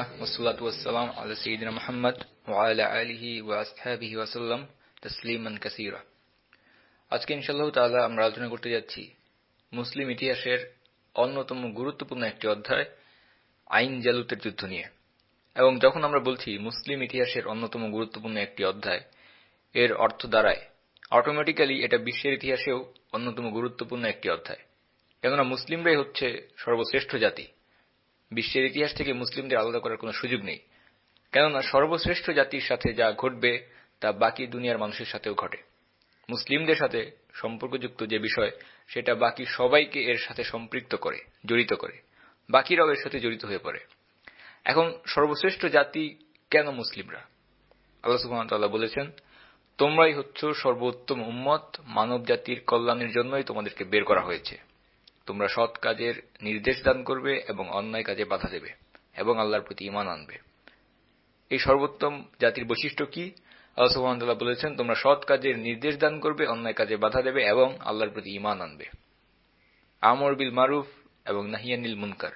আলোচনা করতে যাচ্ছি মুসলিম ইতিহাসের অন্যতম গুরুত্বপূর্ণ একটি অধ্যায়, আইন জালুতের যুদ্ধ নিয়ে। এবং যখন আমরা বলছি মুসলিম ইতিহাসের অন্যতম গুরুত্বপূর্ণ একটি অধ্যায়, এর অর্থ দ্বারায় অটোমেটিক্যালি এটা বিশ্বের ইতিহাসেও অন্যতম গুরুত্বপূর্ণ একটি অধ্যায়। কেননা মুসলিমরাই হচ্ছে সর্বশ্রেষ্ঠ জাতি। বিশ্বের ইতিহাস থেকে মুসলিমদের আলাদা করার কোনো সুযোগ নেই। কেননা সর্বশ্রেষ্ঠ জাতির সাথে যা ঘটবে, তা বাকি দুনিয়ার মানুষের সাথেও ঘটে। মুসলিমদের সাথে সম্পর্কযুক্ত যে বিষয়, সেটা বাকি সবাইকে এর সাথে সম্পৃক্ত করে, জড়িত করে। বাকিরাও এর সাথে জড়িত হয়ে পড়ে। এখন সর্বশ্রেষ্ঠ জাতি কেন মুসলিমরা? আল্লাহ সুহামতাল্লাহ বলেছেন, তোমরাই হচ্ছ সর্বোত্তম উম্মত মানব জাতির কল্যাণের জন্যই তোমাদেরকে বের করা হয়েছে। তোমরা সৎ কাজের নির্দেশ দান করবে এবং অন্যায় কাজে বাধা দেবে এবং আল্লাহর প্রতি ইমান আনবে। এই সর্বোত্তম জাতির বৈশিষ্ট্য কি? আল্লাহ বলেছেন, তোমরা সৎ কাজের নির্দেশ দান করবে, অন্যায় কাজে বাধা দেবে এবং আল্লাহর প্রতি ইমান আনবে। আমর বিল মারুফ এবং নাহিয়ানিল মুনকার।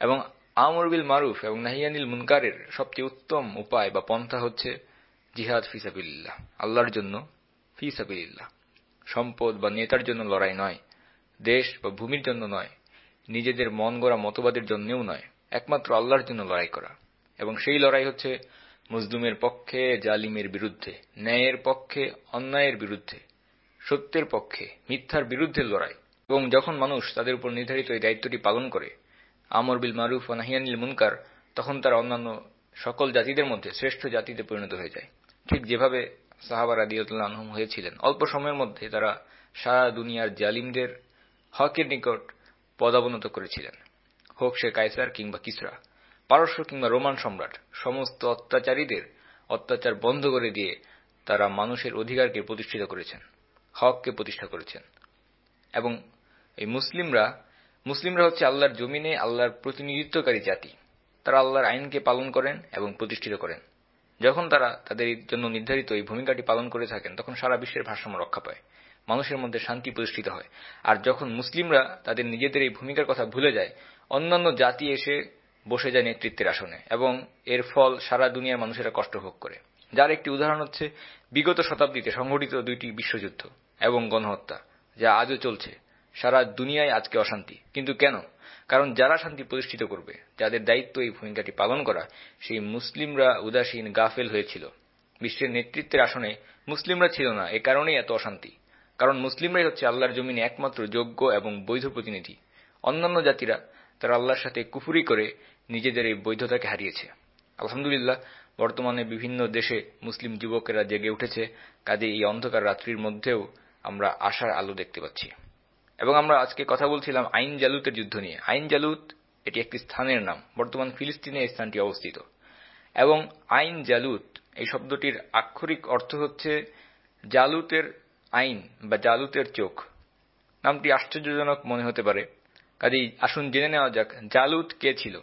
এবং আমর বিল মারুফ এবং নাহিয়ানিল মুনকারের সবচেয়ে উত্তম উপায় বা পন্থা হচ্ছে জিহাদ ফিসাবিল্লাহ আল্লাহর জন্য ফিসাবিল্লাহ সম্পদ বা নেতার জন্য লড়াই নয় দেশ বা ভূমির জন্য নয়, নিজেদের মন গড়া মতবাদের জন্যও নয়, একমাত্র আল্লাহর জন্য লড়াই করা। এবং সেই লড়াই হচ্ছে মজলুমের পক্ষে, জালিমের বিরুদ্ধে, ন্যায়ের পক্ষে, অন্যায়ের বিরুদ্ধে, সত্যের পক্ষে, মিথ্যার বিরুদ্ধে লড়াই। এবং যখন মানুষ তাদের উপর নির্ধারিত এই দায়িত্বটি পালন করে, আমর বিল মারুফ ও নাহিয়ানিল মুনকার, তখন তারা অন্যান্য সকল জাতিদের মধ্যে শ্রেষ্ঠ জাতিতে পরিণত হয়ে যায়। ঠিক যেভাবে সাহাবার আদিউল্লাহ আনহম হয়েছিলেন, অল্প সময়ের মধ্যে তারা সারা দুনিয়ার জালিমদের হকের নিকট পদাবনত করেছিলেন। হোক সে কায়সার কিংবা কিসরা, পারস্য কিংবা রোমান সম্রাট, সমস্ত অত্যাচারীদের অত্যাচার বন্ধ করে দিয়ে তারা মানুষের অধিকারকে প্রতিষ্ঠিত করেছেন, হককে প্রতিষ্ঠা করেছেন। এবং এই মুসলিমরা মুসলিমরা হচ্ছে আল্লাহর জমিনে আল্লাহর প্রতিনিধিত্বকারী জাতি। তারা আল্লাহর আইনকে পালন করেন এবং প্রতিষ্ঠিত করেন। যখন তারা তাদের জন্য নির্ধারিত এই ভূমিকাটি পালন করে থাকেন, তখন সারা বিশ্বের ভারসাম্য রক্ষা পায়। মানুষের মধ্যে শান্তি প্রতিষ্ঠিত হয়। আর যখন মুসলিমরা তাদের নিজেদের এই ভূমিকার কথা ভুলে যায়, অন্যান্য জাতি এসে বসে যায় নেতৃত্বের আসনে এবং এর ফল সারা দুনিয়ার মানুষেরা কষ্ট ভোগ করে। যার একটি উদাহরণ হচ্ছে, বিগত শতাব্দীতে সংঘটিত দুইটি বিশ্বযুদ্ধ এবং গণহত্যা, যা আজও চলছে। সারা দুনিয়ায় আজকে অশান্তি। কিন্তু কেন? কারণ যারা শান্তি প্রতিষ্ঠিত করবে, যাদের দায়িত্ব এই ভূমিকাটি পালন করা, সেই মুসলিমরা উদাসীন, গাফেল হয়েছিল। বিশ্বের নেতৃত্বের আসনে মুসলিমরা ছিল না, এ কারণেই এত অশান্তি। কারণ মুসলিমরাই হচ্ছে আল্লাহর জমিনে একমাত্র যোগ্য এবং বৈধ প্রতিনিধি। অন্যান্য জাতিরা তারা আল্লাহর সাথে কুফুরি করে নিজেদের এই বৈধতাকে হারিয়েছে। আলহামদুলিল্লাহ, বর্তমানে বিভিন্ন দেশে মুসলিম যুবকেরা জেগে উঠেছে। কাজে এই অন্ধকার রাত্রির মধ্যেও আমরা আশার আলো দেখতে পাচ্ছি। এবং আমরা আজকে কথা বলছিলাম আইন জালুতের যুদ্ধ নিয়ে। আইন জালুত এটি একটি স্থানের নাম। বর্তমান ফিলিস্তিনে এই স্থানটি অবস্থিত। এবং আইন জালুত এই শব্দটির আক্ষরিক অর্থ হচ্ছে জালুতের আইন বা জালুতের চোখ। নামটি আশ্চর্যজনক মনে হতে পারে। কাজেই আসুন জেনে নেওয়া যাক, জালুত কে ছিল?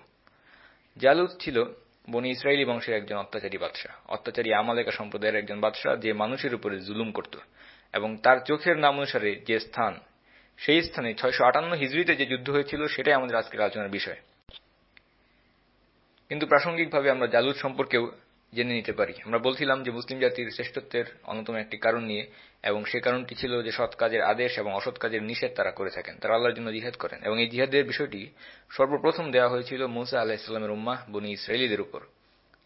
জালুত ছিল বনি ইসরায়েলি বংশের একজন অত্যাচারী বাদশাহ। অত্যাচারী আমালেকা সম্প্রদায়ের একজন বাদশাহ যে মানুষের উপরে জুলুম করত এবং তার চোখের নাম অনুসারে যে স্থান, সেই স্থানে ছয়শো আটান্ন হিজড়িতে যে যুদ্ধ হয়েছিল সেটাই আমাদের আজকের আলোচনার বিষয়। কিন্তু প্রাসঙ্গিকভাবে আমরা জালুদ সম্পর্কেও জেনে নিতে পারি। আমরা বলছিলাম যে মুসলিম জাতির শ্রেষ্ঠত্বের অন্যতম একটি কারণ নিয়ে, এবং সে কারণটি ছিল যে সৎ কাজের আদেশ এবং অসৎ কাজের নিষেধ তারা করে থাকেন, তারা আল্লাহর জন্য জিহাদ করেন। এবং এই জিহাদের বিষয়টি সর্বপ্রথম দেওয়া হয়েছিল মুসা আলাহ ইসলামের উম্মাহ বনি ইসরায়েলিদের উপর।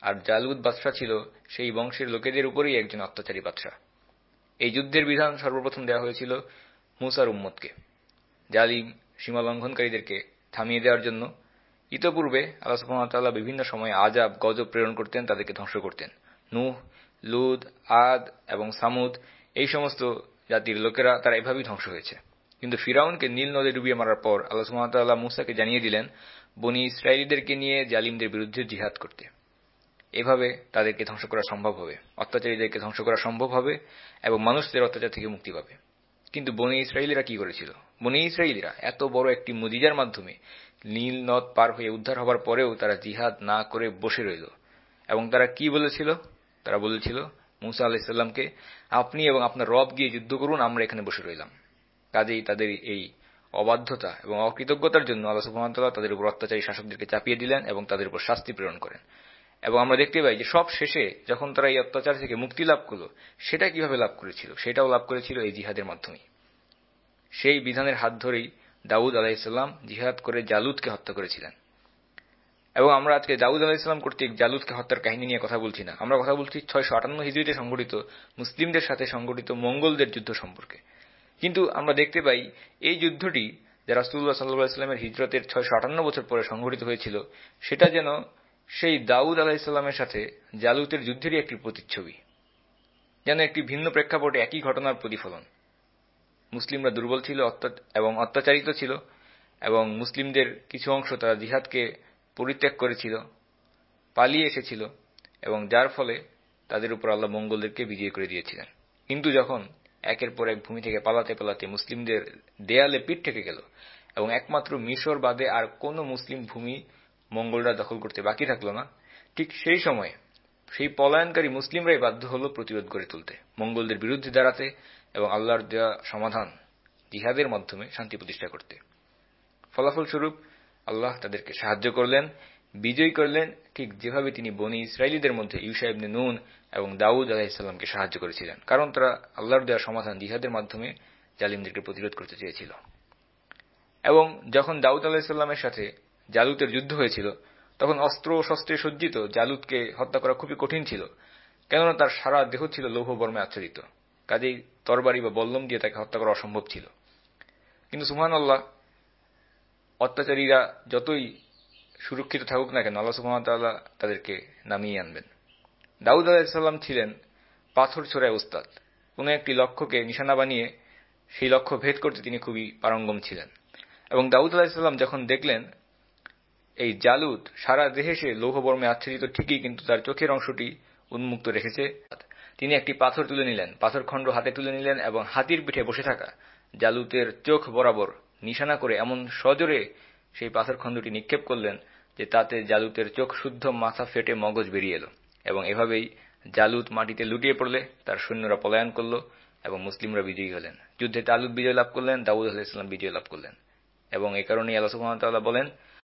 আর জালুদ বাদশাহ ছিল সেই বংশের লোকেদের উপরেই একজন অত্যাচারী বাদশাহ। এই যুদ্ধের বিধান সর্বপ্রথম দেওয়া হয়েছিল মুসার উম্মতকে, জালিম সীমা লঙ্ঘনকারীদেরকে থামিয়ে দেওয়ার জন্য। ইতপূর্বে আল্লাহ সুহামতাল্লাহ বিভিন্ন সময় আজাব গজব প্রেরণ করতেন, তাদেরকে ধ্বংস করতেন। নুহ লুদ আদ এবং সামুদ, এই সমস্ত জাতির লোকেরা তারা এভাবেই ধ্বংস হয়েছে। কিন্তু ফিরাউনকে নীল নদে ডুবিয়ে মারার পর আল্লাহ সুহামতাল্লাহ মুসাকে জানিয়ে দিলেন, বনি ইসরায়েলিদেরকে নিয়ে জালিমদের বিরুদ্ধে জিহাদ করতে। এভাবে তাদেরকে ধ্বংস করা সম্ভব হবে। অত্যাচারীদেরকে ধ্বংস করা সম্ভব হবে এবং মানুষদের অত্যাচার থেকে মুক্তি পাবে। কিন্তু বনি ইসরায়েলিরা কি করেছিল? বনি ইসরায়েলিরা এত বড় একটি মুজিজার মাধ্যমে নীল নদ পার হয়ে উদ্ধার হবার পরেও তারা জিহাদ না করে বসে রইল। এবং তারা কি বলেছিল? তারা বলেছিল, মুসা আলাহিসাল্লামকে আপনি এবং আপনার রব গিয়ে যুদ্ধ করুন, আমরা এখানে বসে রইলাম। কাজেই তাদের এই অবাধ্যতা এবং অকৃতজ্ঞতার জন্য আল্লাহ সুহামতাল্লাহ তাদের উপর অত্যাচারী শাসকদেরকে চাপিয়ে দিলেন এবং তাদের উপর শাস্তি প্রেরণ করেন। এবং আমরা দেখতে পাই যে সব শেষে যখন তারা এই অত্যাচার থেকে মুক্তি লাভ করল, সেটা কীভাবে লাভ করেছিল? সেটাও লাভ করেছিল এই জিহাদের মাধ্যমে সেই বিধানের হাত ধরেই দাউদ আলাহিসাল্লাম জিহাদ করে জালুদকে হত্যা করেছিলেন। এবং আমরা আজকে দাউদ আলাহিসাল্লাম কর্তৃক জালুদকে হত্যার কাহিনী নিয়ে কথা বলছি না। আমরা কথা বলছি ছয়শো আটান্ন হিজড়িতে সংঘটিত, মুসলিমদের সাথে সংঘটিত, মঙ্গলদের যুদ্ধ সম্পর্কে। কিন্তু আমরা দেখতে পাই, এই যুদ্ধটি যা রাসুল্লাহ সাল্লাহ ইসলামের হিজরতের ছয়শো আটান্ন বছর পরে সংঘটিত হয়েছিল, সেটা যেন সেই দাউদ আলাহিসাল্লামের সাথে জালুতের যুদ্ধেরই একটি প্রতিচ্ছবি। যেন একটি ভিন্ন প্রেক্ষাপটে একই ঘটনার প্রতিফলন। মুসলিমরা দুর্বল ছিল এবং অত্যাচারিত ছিল, এবং মুসলিমদের কিছু অংশ তারা জিহাদকে পরিত্যাগ করেছিল, পালিয়ে এসেছিল, এবং যার ফলে তাদের উপর আল্লাহ মঙ্গলদেরকে বিজয় করে দিয়েছিলেন। কিন্তু যখন একের পর এক ভূমি থেকে পালাতে পালাতে মুসলিমদের দেয়ালে পিঠ থেকে গেল, এবং একমাত্র মিশর বাদে আর কোন মুসলিম ভূমি মঙ্গলরা দখল করতে বাকি থাকল না, ঠিক সেই সময়ে সেই পলায়নকারী মুসলিমরাই বাধ্য হল প্রতিরোধ গড়ে তুলতে। মঙ্গলদের বিরুদ্ধে দাঁড়াতে এবং আল্লাহর দেওয়া সমাধান জিহাদের মাধ্যমে শান্তি প্রতিষ্ঠা করতে। ফলাফলস্বরূপ আল্লাহ তাদেরকে সাহায্য করলেন, বিজয়ী করলেন, ঠিক যেভাবে তিনি বনি ইসরায়েলিদের মধ্যে ইউসা ইবনে নুন এবং দাউদ আলাহিসাল্লামকে সাহায্য করেছিলেন, কারণ তারা আল্লাহর দেওয়া সমাধান জিহাদের মাধ্যমে জালিমদেরকে প্রতিরোধ করতে চেয়েছিল। এবং যখন দাউদ আলাহিসাল্লামের সাথে জালুতের যুদ্ধ হয়েছিল, তখন অস্ত্র শস্ত্রে সজ্জিত জালুদকে হত্যা করা খুবই কঠিন ছিল, কেননা তার সারা দেহ ছিল লৌহ বর্মে আচ্ছাদিত। কাজেই তরবারি বা বল্লম দিয়ে তাকে হত্যা করা অসম্ভব ছিল। কিন্তু সুহান আল্লাহ অত্যাচারীরা যতই সুরক্ষিত থাকুক না কেন, আল্লাহ সুহামতাল্লাহ তাদেরকে নামিয়ে আনবেন। দাউদ আলাহিসাল্লাম ছিলেন পাথর ছোড়ায় উস্তাদ। কোন একটি লক্ষ্যকে নিশানা বানিয়ে সেই লক্ষ্য ভেদ করতে তিনি খুবই পারঙ্গম ছিলেন। এবং দাউদ আলাহিসাল্লাম যখন দেখলেন এই জালুদ সারা দেহে সে লৌহবর্মে আচ্ছাদিত ঠিকই, কিন্তু তার চোখের অংশটি উন্মুক্ত রেখেছে তিনি একটি পাথর তুলে নিলেন পাথরখণ্ড হাতে তুলে নিলেন এবং হাতির পিঠে বসে থাকা জালুতের চোখ বরাবর নিশানা করে এমন সজোরে সেই পাথরখণ্ডটি নিক্ষেপ করলেন যে তাতে জালুতের চোখ শুদ্ধ মাথা ফেটে মগজ বেরিয়ে এলো এবং এভাবেই জালুত মাটিতে লুটিয়ে পড়লে তার সৈন্যরা পলায়ন করল এবং মুসলিমরা বিজয়ী হলেন। যুদ্ধে তালুত বিজয় লাভ করলেন, দাউদ আলাহিসাম বিজয় লাভ করলেন এবং এ কারণেই আল্লাহ সুহামতাল্লাহ বলেন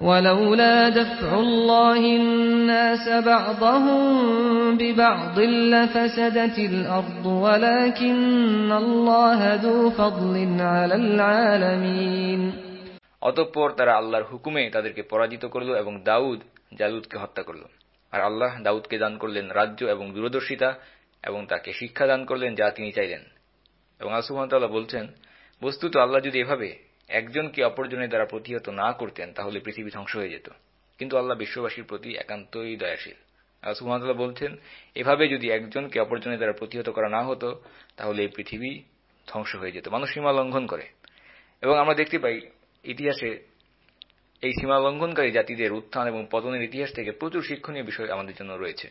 ولولا دفع الله الناس بعضهم ببعض لفسدت الأرض ولكن الله ذو فضل على العالمين অতঃপর তারা আল্লাহর হুকুমে তাদেরকে পরাজিত করল এবং দাউদ জালুদকে হত্যা করল আর আল্লাহ দাউদকে দান করলেন রাজ্য এবং দূরদর্শিতা এবং তাকে শিক্ষা দান করলেন যা তিনি চাইলেন এবং আসুমতাল্লাহ বলছেন বস্তুত আল্লাহ যদি এভাবে একজনকে অপরজনের দ্বারা প্রতিহত না করতেন, তাহলে পৃথিবী ধ্বংস হয়ে যেত। কিন্তু আল্লাহ বিশ্ববাসীর প্রতি একান্তই দয়াশীল। সুহামতাল্লাহ বলছেন, এভাবে যদি একজনকে অপরজনের দ্বারা প্রতিহত করা না হতো, তাহলে এই পৃথিবী ধ্বংস হয়ে যেত। মানুষ সীমা লঙ্ঘন করে। এবং আমরা দেখতে পাই, ইতিহাসে এই সীমা লঙ্ঘনকারী জাতিদের উত্থান এবং পতনের ইতিহাস থেকে প্রচুর শিক্ষণীয় বিষয় আমাদের জন্য রয়েছে।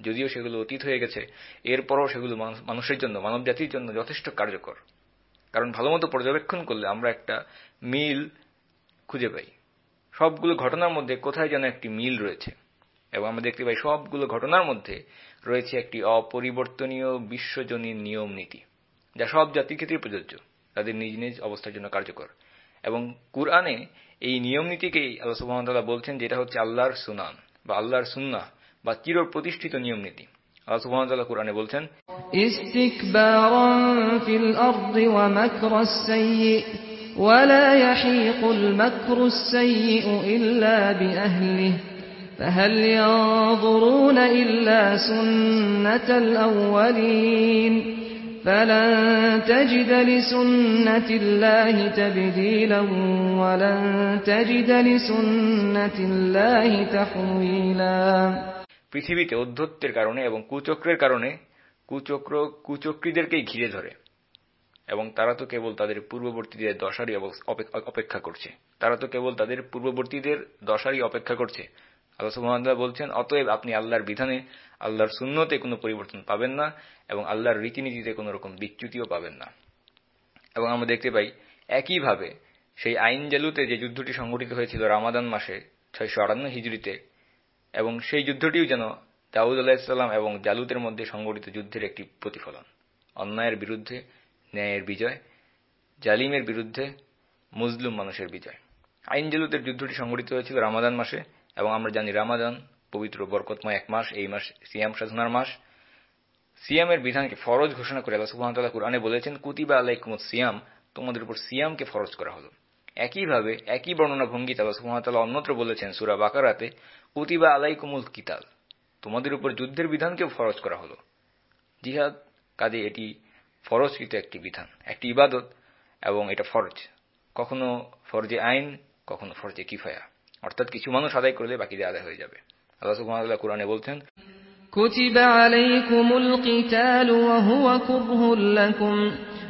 যদিও সেগুলো অতীত হয়ে গেছে, এরপরও সেগুলো মানুষের জন্য মানব জাতির জন্য যথেষ্ট কার্যকর। কারণ ভালোমতো পর্যবেক্ষণ করলে আমরা একটা মিল খুঁজে পাই। সবগুলো ঘটনার মধ্যে কোথায় যেন একটি মিল রয়েছে। এবং আমরা দেখতে পাই সবগুলো ঘটনার মধ্যে রয়েছে একটি অপরিবর্তনীয় বিশ্বজনীন নিয়ম নীতি, যা সব জাতির ক্ষেত্রে প্রযোজ্য, তাদের নিজ নিজ অবস্থার জন্য কার্যকর। এবং কুরআনে এই নিয়ম নীতিকেই আল্লাহ সুহামতাল্লাহ বলছেন, যেটা হচ্ছে আল্লাহর সুনান বা আল্লাহর সুন্না বা চির প্রতিষ্ঠিত নিয়ম নীতি। আল্লাহ সুবহানাহু কোরআনে বলছেন ইস্তিকবারান ফিল আরদি ওয়া মাকরাস সাইয়্যি ولا يحيق المكر السيء إلا بأهله فهل ينظرون إلا سنة الأولين فلن تجد لسنة الله تبديلا ولن تجد لسنة الله تحويلا পৃথিবীতে অধ্যত্বের কারণে এবং কুচক্রের কারণে কুচক্র, কুচক্রীদেরকেই ঘিরে ধরে। এবং তারা তো কেবল তাদের পূর্ববর্তীদের দশারই অপেক্ষা করছে। তারা তো কেবল তাদের পূর্ববর্তীদের দশারই অপেক্ষা করছে। আল্লাহ সুহামতাল্লাহ বলছেন, অতএব আপনি আল্লাহর বিধানে, আল্লাহর শূন্যতে কোনো পরিবর্তন পাবেন না এবং আল্লাহর রীতিনীতিতে কোনো রকম বিচ্যুতিও পাবেন না। এবং আমরা দেখতে পাই, একইভাবে সেই আইন জালুতে যে যুদ্ধটি সংঘটিত হয়েছিল রামাদান মাসে, ছয়শো আটান্ন হিজড়িতে এবং সেই যুদ্ধটিও যেন দাউদ আলাহিসাল্লাম এবং জালুতের মধ্যে সংঘটিত যুদ্ধের একটি প্রতিফলন। অন্যায়ের বিরুদ্ধে, ন্যায়ের বিজয়, জালিমের বিরুদ্ধে, মুসলিম মানুষের বিজয়। আইন জালুতের যুদ্ধটি সংঘটিত হয়েছিল রামাদান মাসে এবং আমরা জানি রামাদান পবিত্র বরকতময় এক মাস, এই মাস সিয়াম সাধনার মাস। সিয়ামের বিধানকে ফরজ ঘোষণা করে আল্লাহ সুবহানাহু কুরআনে বলেছেন, কুতিবা আলাইকুমুস সিয়াম, তোমাদের উপর সিয়ামকে ফরজ করা হলো। একইভাবে একই বর্ণনা ভঙ্গিতে আল্লাহ সুহামতাল্লাহ অন্যত্র বলেছেন সুরা বাকারাতে কুতিবা আলাই কুমুল কিতাল। তোমাদের উপর যুদ্ধের বিধানকেও ফরজ করা হল। জিহাদ কাজে এটি ফরজকৃত একটি বিধান, একটি ইবাদত, এবং এটা ফরজ। কখনো ফরজে আইন, কখনো ফরজে কিফায়া। অর্থাৎ কিছু মানুষ আদায় করলে বাকিদের আদায় হয়ে যাবে। আল্লাহ সুবহানাল্লাহ কোরআনে বলছেন, কুতিবা আলাইকুমুল কিতালু ওয়া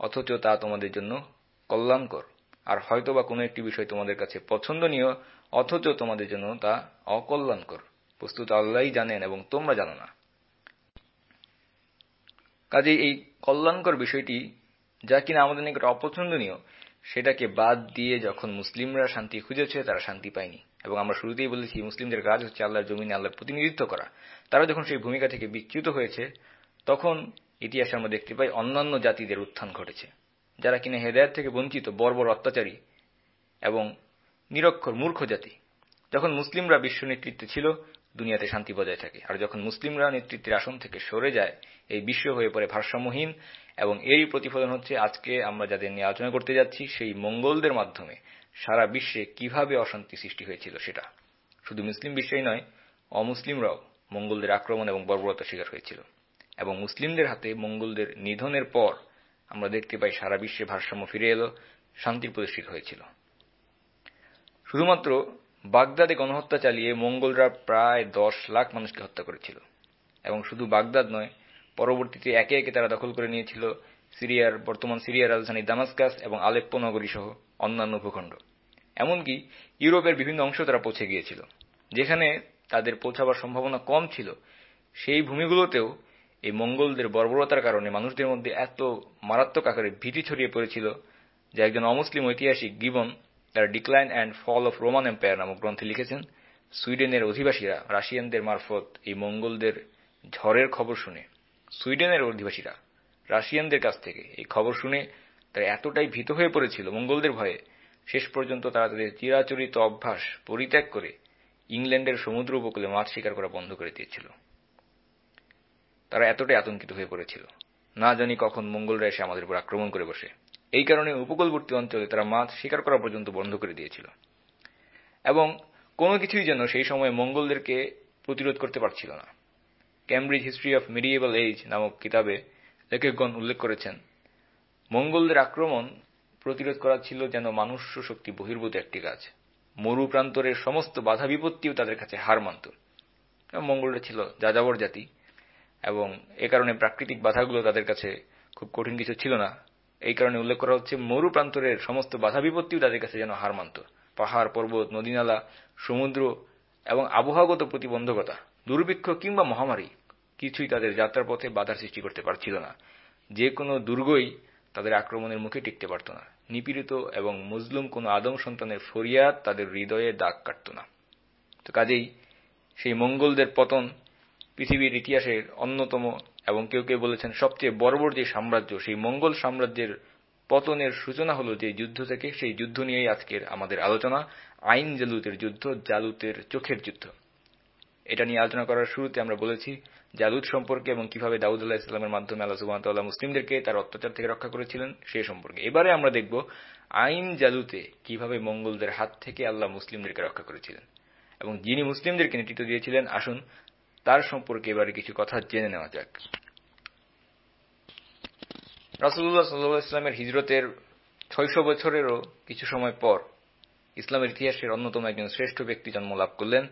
অথচ তা তোমাদের জন্য কল্যাণকর। আর হয়তো বা কোনো একটি বিষয় তোমাদের কাছে পছন্দনীয়, অথচ তোমাদের জন্য তা অকল্যাণকর। বস্তুত আল্লাহই জানেন এবং তোমরা জানো না। কাজে এই কল্যাণকর বিষয়টি যা কিনা আমাদের নিকট অপছন্দনীয়, সেটাকে বাদ দিয়ে যখন মুসলিমরা শান্তি খুঁজেছে, তারা শান্তি পায়নি। এবং আমরা শুরুতেই বলেছি, মুসলিমদের কাজ হচ্ছে আল্লাহর জমিনে আল্লাহর প্রতিনিধিত্ব করা। তারা যখন সেই ভূমিকা থেকে বিচ্যুত হয়েছে, তখন ইতিহাসে আমরা দেখতে পাই অন্যান্য জাতিদের উত্থান ঘটেছে। যারা কিনা হেদায়ত থেকে বঞ্চিত, বর্বর অত্যাচারী এবং নিরক্ষর মূর্খ জাতি। যখন মুসলিমরা বিশ্ব নেতৃত্বে ছিল, দুনিয়াতে শান্তি বজায় থাকে। আর যখন মুসলিমরা নেতৃত্বের আসন থেকে সরে যায়, এই বিশ্ব হয়ে পড়ে ভারসাম্যহীন এবং এরই প্রতিফলন হচ্ছে আজকে আমরা যাদের নিয়ে আলোচনা করতে যাচ্ছি, সেই মঙ্গলদের মাধ্যমে সারা বিশ্বে কীভাবে অশান্তি সৃষ্টি হয়েছিল সেটা। শুধু মুসলিম বিশ্বেই নয়, অমুসলিমরাও মঙ্গলদের আক্রমণ এবং বর্বরতার শিকার হয়েছিল। এবং মুসলিমদের হাতে মঙ্গলদের নিধনের পর আমরা দেখতে পাই সারা বিশ্বে ভারসাম্য ফিরে এলো শান্তির প্রতিষ্ঠিত হয়েছিল। শুধুমাত্র বাগদাদে গণহত্যা চালিয়ে মঙ্গলরা প্রায় দশ লাখ মানুষকে হত্যা করেছিল। এবং শুধু বাগদাদ নয়, পরবর্তীতে একে একে তারা দখল করে নিয়েছিল সিরিয়ার, বর্তমান সিরিয়ার রাজধানী দামাস্কাস এবং আলেপ্পো নগরী সহ অন্যান্য ভূখণ্ড। এমনকি ইউরোপের বিভিন্ন অংশ তারা পৌঁছে গিয়েছিল। যেখানে তাদের পৌঁছাবার সম্ভাবনা কম ছিল, সেই ভূমিগুলোতেও এই মঙ্গলদের বর্বরতার কারণে মানুষদের মধ্যে এত মারাত্মক আকারে ভীতি ছড়িয়ে পড়েছিল যে একজন অমুসলিম ঐতিহাসিক গিবন তার decline and fall of Roman empire নামক গ্রন্থে লিখেছেন, সুইডেনের অধিবাসীরা রাশিয়ানদের মারফত এই মঙ্গলদের ঝড়ের খবর শুনে, সুইডেনের অধিবাসীরা রাশিয়ানদের কাছ থেকে এই খবর শুনে তারা এতটাই ভীত হয়ে পড়েছিল মঙ্গলদের ভয়ে, শেষ পর্যন্ত তারা তাদের চিরাচরিত অভ্যাস পরিত্যাগ করে ইংল্যান্ডের সমুদ্র উপকূলে মাছ শিকার করা বন্ধ করে দিয়েছিল। তারা এতটাই আতঙ্কিত হয়ে পড়েছিল। না জানি কখন মঙ্গলরা এসে আমাদের উপর আক্রমণ করে বসে। এই কারণে উপকূলবর্তী অঞ্চলে তারা মাছ শিকার করা পর্যন্ত বন্ধ করে দিয়েছিল। এবং কোনো কিছুই যেন সেই সময় মঙ্গলদেরকে প্রতিরোধ করতে পারছিল না। Cambridge history of medieval age নামক কিতাবে লেখকগণ উল্লেখ করেছেন, মঙ্গলদের আক্রমণ প্রতিরোধ করা ছিল যেন মানুষ শক্তি বহির্ভূত একটি কাজ মরু প্রান্তরের সমস্ত বাধা বিপত্তিও তাদের কাছে হার মানত। মঙ্গলরা ছিল যাযাবর জাতি। এবং এ কারণে প্রাকৃতিক বাধাগুলো তাদের কাছে খুব কঠিন কিছু ছিল না। এই কারণে উল্লেখ করা হচ্ছে, মরু প্রান্তরের সমস্ত বাধা বিপত্তিও তাদের কাছে যেন হার মানত পাহাড়, পর্বত নদীনালা সমুদ্র এবং আবহাওয়াগত প্রতিবন্ধকতা, দুর্ভিক্ষ কিংবা মহামারী কিছুই তাদের যাত্রার পথে বাধার সৃষ্টি করতে পারছিল না। যে কোনো দুর্গই তাদের আক্রমণের মুখে টিকতে পারত না। নিপীড়িত এবং মুসলুম কোনো আদম সন্তানের ফরিয়াদ তাদের হৃদয়ে দাগ কাটত না। তো কাজেই সেই মঙ্গলদের পতন পৃথিবীর ইতিহাসের অন্যতম এবং কেউ কেউ বলেছেন সবচেয়ে বর্বর যে সাম্রাজ্য, সেই মঙ্গল সাম্রাজ্যের পতনের সূচনা হলো যে যুদ্ধ থেকে, সেই যুদ্ধ নিয়েই আজকের আমাদের আলোচনা, আইন জালুতের যুদ্ধ, জালুতের চোখের যুদ্ধ। এটা নিয়ে আলোচনা করার শুরুতে আমরা বলেছি জালুদ সম্পর্কে এবং কীভাবে দাউদ আল্লাহ ইসলামের মাধ্যমে আল্লাহ সুবাহতাল্লাহ মুসলিমদেরকে তার অত্যাচার থেকে রক্ষা করেছিলেন, সে সম্পর্কে। এবারে আমরা দেখব আইন জালুতে কীভাবে মঙ্গলদের হাত থেকে আল্লাহ মুসলিমদেরকে রক্ষা করেছিলেন। এবং যিনি মুসলিমদেরকে নেতৃত্ব দিয়েছিলেন, আসুন তার সম্পর্কে এবারে কিছু কথা জেনে নেওয়া যাক। রাসুল্লাহ সাল্লাহ ইসলামের হিজরতের ছয়শো বছরেরও কিছু সময় পর ইসলামের ইতিহাসের অন্যতম একজন শ্রেষ্ঠ ব্যক্তি জন্ম লাভ করলেন,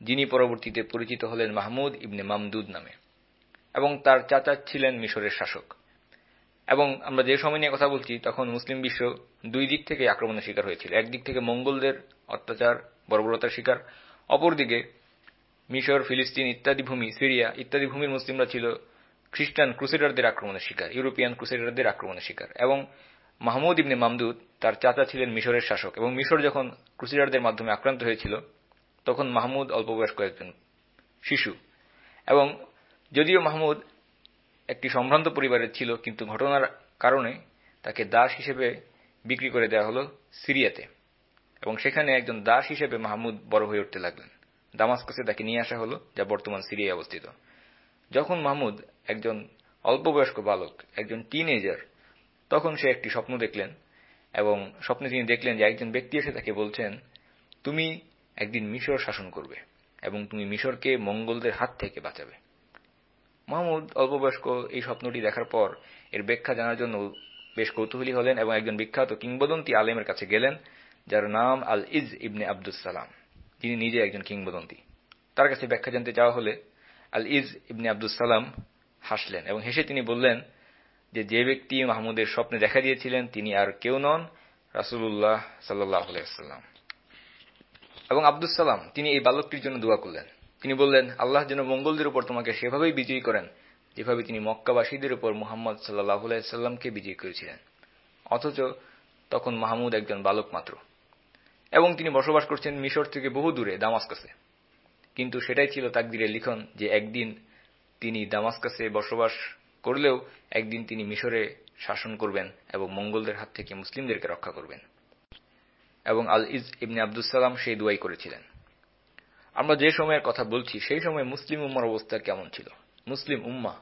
যিনি পরবর্তীতে পরিচিত হলেন মাহমুদ ইবনে মামদুদ নামে এবং তার চাচা ছিলেন মিশরের শাসক। এবং আমরা যে সময় নিয়ে কথা বলছি, তখন মুসলিম বিশ্ব দুই দিক থেকে আক্রমণের শিকার হয়েছিল। একদিক থেকে মঙ্গলদের অত্যাচার, বর্বরতার শিকার, অপরদিকে মিশর, ফিলিস্তিন ইত্যাদি ভূমি, সিরিয়া ইত্যাদি ভূমির মুসলিমরা ছিল খ্রিস্টান ক্রুসেডারদের আক্রমণের শিকার, ইউরোপিয়ান ক্রুসেডারদের আক্রমণের শিকার এবং মাহমুদ ইবনে মামদুদ তার চাচা ছিলেন মিশরের শাসক এবং মিশর যখন ক্রুসেডারদের মাধ্যমে আক্রান্ত হয়েছিল, তখন মাহমুদ অল্প বয়স্ক একজন শিশু এবং যদিও মাহমুদ একটি সম্ভ্রান্ত পরিবারের ছিল, কিন্তু ঘটনার কারণে তাকে দাস হিসেবে বিক্রি করে দেওয়া হল সিরিয়াতে এবং সেখানে একজন দাস হিসেবে মাহমুদ বড় হয়ে উঠতে লাগলেন। দামাস্কাসে তাকে নিয়ে আসা হলো, যা বর্তমান সিরিয়ায় অবস্থিত। যখন মাহমুদ একজন অল্পবয়স্ক বালক, একজন টিনেজার তখন সে একটি স্বপ্ন দেখলেন এবং স্বপ্নে তিনি দেখলেন যে একজন ব্যক্তি এসে তাকে বলছেন, তুমি একদিন মিশর শাসন করবে এবং তুমি মিশরকে মঙ্গলদের হাত থেকে বাঁচাবে। মাহমুদ অল্প বয়স্ক এই স্বপ্নটি দেখার পর এর ব্যাখ্যা জানার জন্য বেশ কৌতূহলী হলেন এবং একজন বিখ্যাত কিংবদন্তি আলেমের কাছে গেলেন, যার নাম আল ইজ ইবনে আব্দুস সালাম। যিনি নিজে একজন কিংবদন্তি। তার কাছে ব্যাখ্যা জানতে চাওয়া হলে আল ইজ ইবনে আব্দুস সালাম হাসলেন এবং হেসে তিনি বললেন যে যে ব্যক্তি মাহমুদের স্বপ্নে দেখা দিয়েছিলেন, তিনি আর কেউ নন রাসুল্লাহ সাল্লাহ এবং আব্দুস সালাম, তিনি এই বালকটির জন্য দোয়া করলেন। তিনি বললেন, আল্লাহ যেন মঙ্গলদের উপর তোমাকে সেভাবেই বিজয়ী করেন, যেভাবে তিনি মক্কাবাসীদের উপর মোহাম্মদ সাল্লাহ সাল্লামকে বিজয়ী করেছিলেন। অথচ তখন মাহমুদ একজন বালক মাত্র। এবং তিনি বসবাস করছেন মিশর থেকে বহু দূরে, দামাস্কাসে। কিন্তু সেটাই ছিল তাকদিরের লিখন যে একদিন তিনি দামাস্কাসে বসবাস করলেও একদিন তিনি মিশরে শাসন করবেন এবং মঙ্গলদের হাত থেকে মুসলিমদেরকে রক্ষা করবেন। এবং আল ইজ ইবনে আব্দুল সালাম সেই দুয়াই করেছিলেন। আমরা যে সময়ের কথা বলছি, সেই সময় মুসলিম উম্মার অবস্থা কেমন ছিল? মুসলিম উম্মা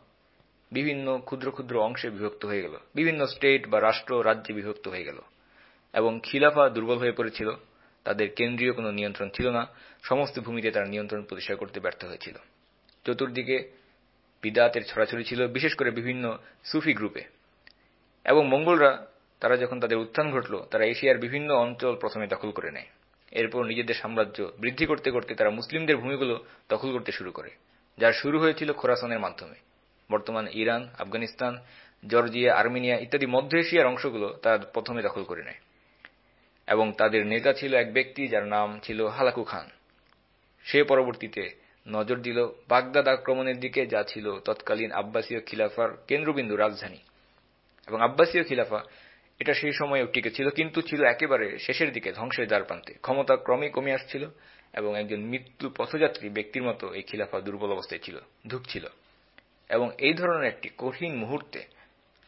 বিভিন্ন ক্ষুদ্র ক্ষুদ্র অংশে বিভক্ত হয়ে গেল। বিভিন্ন স্টেট বা রাষ্ট্র, রাজ্যে বিভক্ত হয়ে গেল। এবং খিলাফা দুর্বল হয়ে পড়েছিল। তাদের কেন্দ্রীয় কোনো নিয়ন্ত্রণ ছিল না। সমস্ত ভূমিতে তারা নিয়ন্ত্রণ প্রতিষ্ঠা করতে ব্যর্থ হয়েছিল। চতুর্দিকে বিদাতের ছড়াছড়ি ছিল, বিশেষ করে বিভিন্ন সুফি গ্রুপে। এবং মঙ্গলরা, তারা যখন তাদের উত্থান ঘটল, তারা এশিয়ার বিভিন্ন অঞ্চল প্রথমে দখল করে নেয়। এরপর নিজেদের সাম্রাজ্য বৃদ্ধি করতে করতে তারা মুসলিমদের ভূমিগুলো দখল করতে শুরু করে, যার শুরু হয়েছিল খোরাসনের মাধ্যমে। বর্তমান ইরান, আফগানিস্তান, জর্জিয়া, আর্মেনিয়া ইত্যাদি মধ্য এশিয়ার অংশগুলো তারা প্রথমে দখল করে নেয়। এবং তাদের নেতা ছিল এক ব্যক্তি যার নাম ছিল হালাকু খান। সে পরবর্তীতে নজর দিল বাগদাদ আক্রমণের দিকে, যা ছিল তৎকালীন আব্বাসীয় খিলাফার কেন্দ্রবিন্দু রাজধানী। এবং আব্বাসীয় খিলাফা এটা সেই সময়ে টিকে ছিল, কিন্তু ছিল একেবারে শেষের দিকে, ধ্বংসের দ্বার প্রান্তে ক্ষমতা ক্রমেই কমে আসছিল এবং একজন মৃত্যু পথযাত্রী ব্যক্তির মতো এই খিলাফা দুর্বল অবস্থায় ছিল, ধুকছিল। এবং এই ধরনের একটি কঠিন মুহূর্তে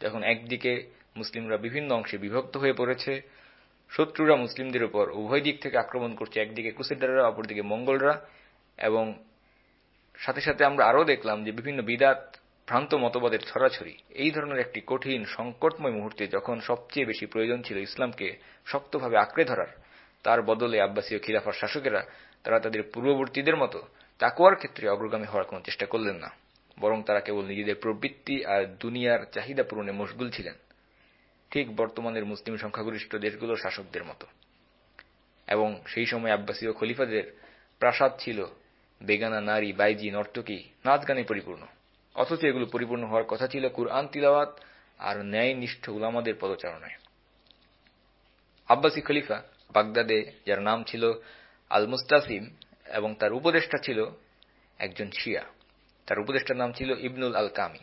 যখন একদিকে মুসলিমরা বিভিন্ন অংশে বিভক্ত হয়ে পড়েছে শত্রুরা মুসলিমদের উপর উভয় দিক থেকে আক্রমণ করছে, একদিকে ক্রুসেডাররা অপরদিকে মঙ্গলরা। এবং সাথে সাথে আমরা আরও দেখলাম যে বিভিন্ন বিদাত ভ্রান্ত মতবাদের ছড়াছড়ি। এই ধরনের একটি কঠিন, সংকটময় মুহূর্তে যখন সবচেয়ে বেশি প্রয়োজন ছিল ইসলামকে শক্তভাবে আঁকড়ে ধরার, তার বদলে আব্বাসীয় খিলাফার শাসকেরা, তারা তাদের পূর্ববর্তীদের মতো তাকুয়ার ক্ষেত্রে অগ্রগামী হওয়ার কোনো চেষ্টা করলেন না। বরং তারা কেবল নিজেদের প্রবৃত্তি আর দুনিয়ার চাহিদা পূরণে মশগুল ছিলেন। ঠিক বর্তমানের মুসলিম সংখ্যাগরিষ্ঠ দেশগুলোর শাসকদের মতো। এবং সেই সময় আব্বাসীয় খলিফাদের প্রাসাদ ছিল বেগানা, নারী, বাইজি, নর্তকী, নাচ গানে পরিপূর্ণ। অথচ এগুলো পরিপূর্ণ হওয়ার কথা ছিল কুরআন তিলাওয়াত আর ন্যায়নিষ্ঠ উলামাদের পদচারণায়। আব্বাসী খলিফা বাগদাদে, যার নাম ছিল আল মুস্তাসিম এবং তার উপদেষ্টা ছিল একজন শিয়া। তার উপদেষ্টার নাম ছিল ইবনুল আল কামি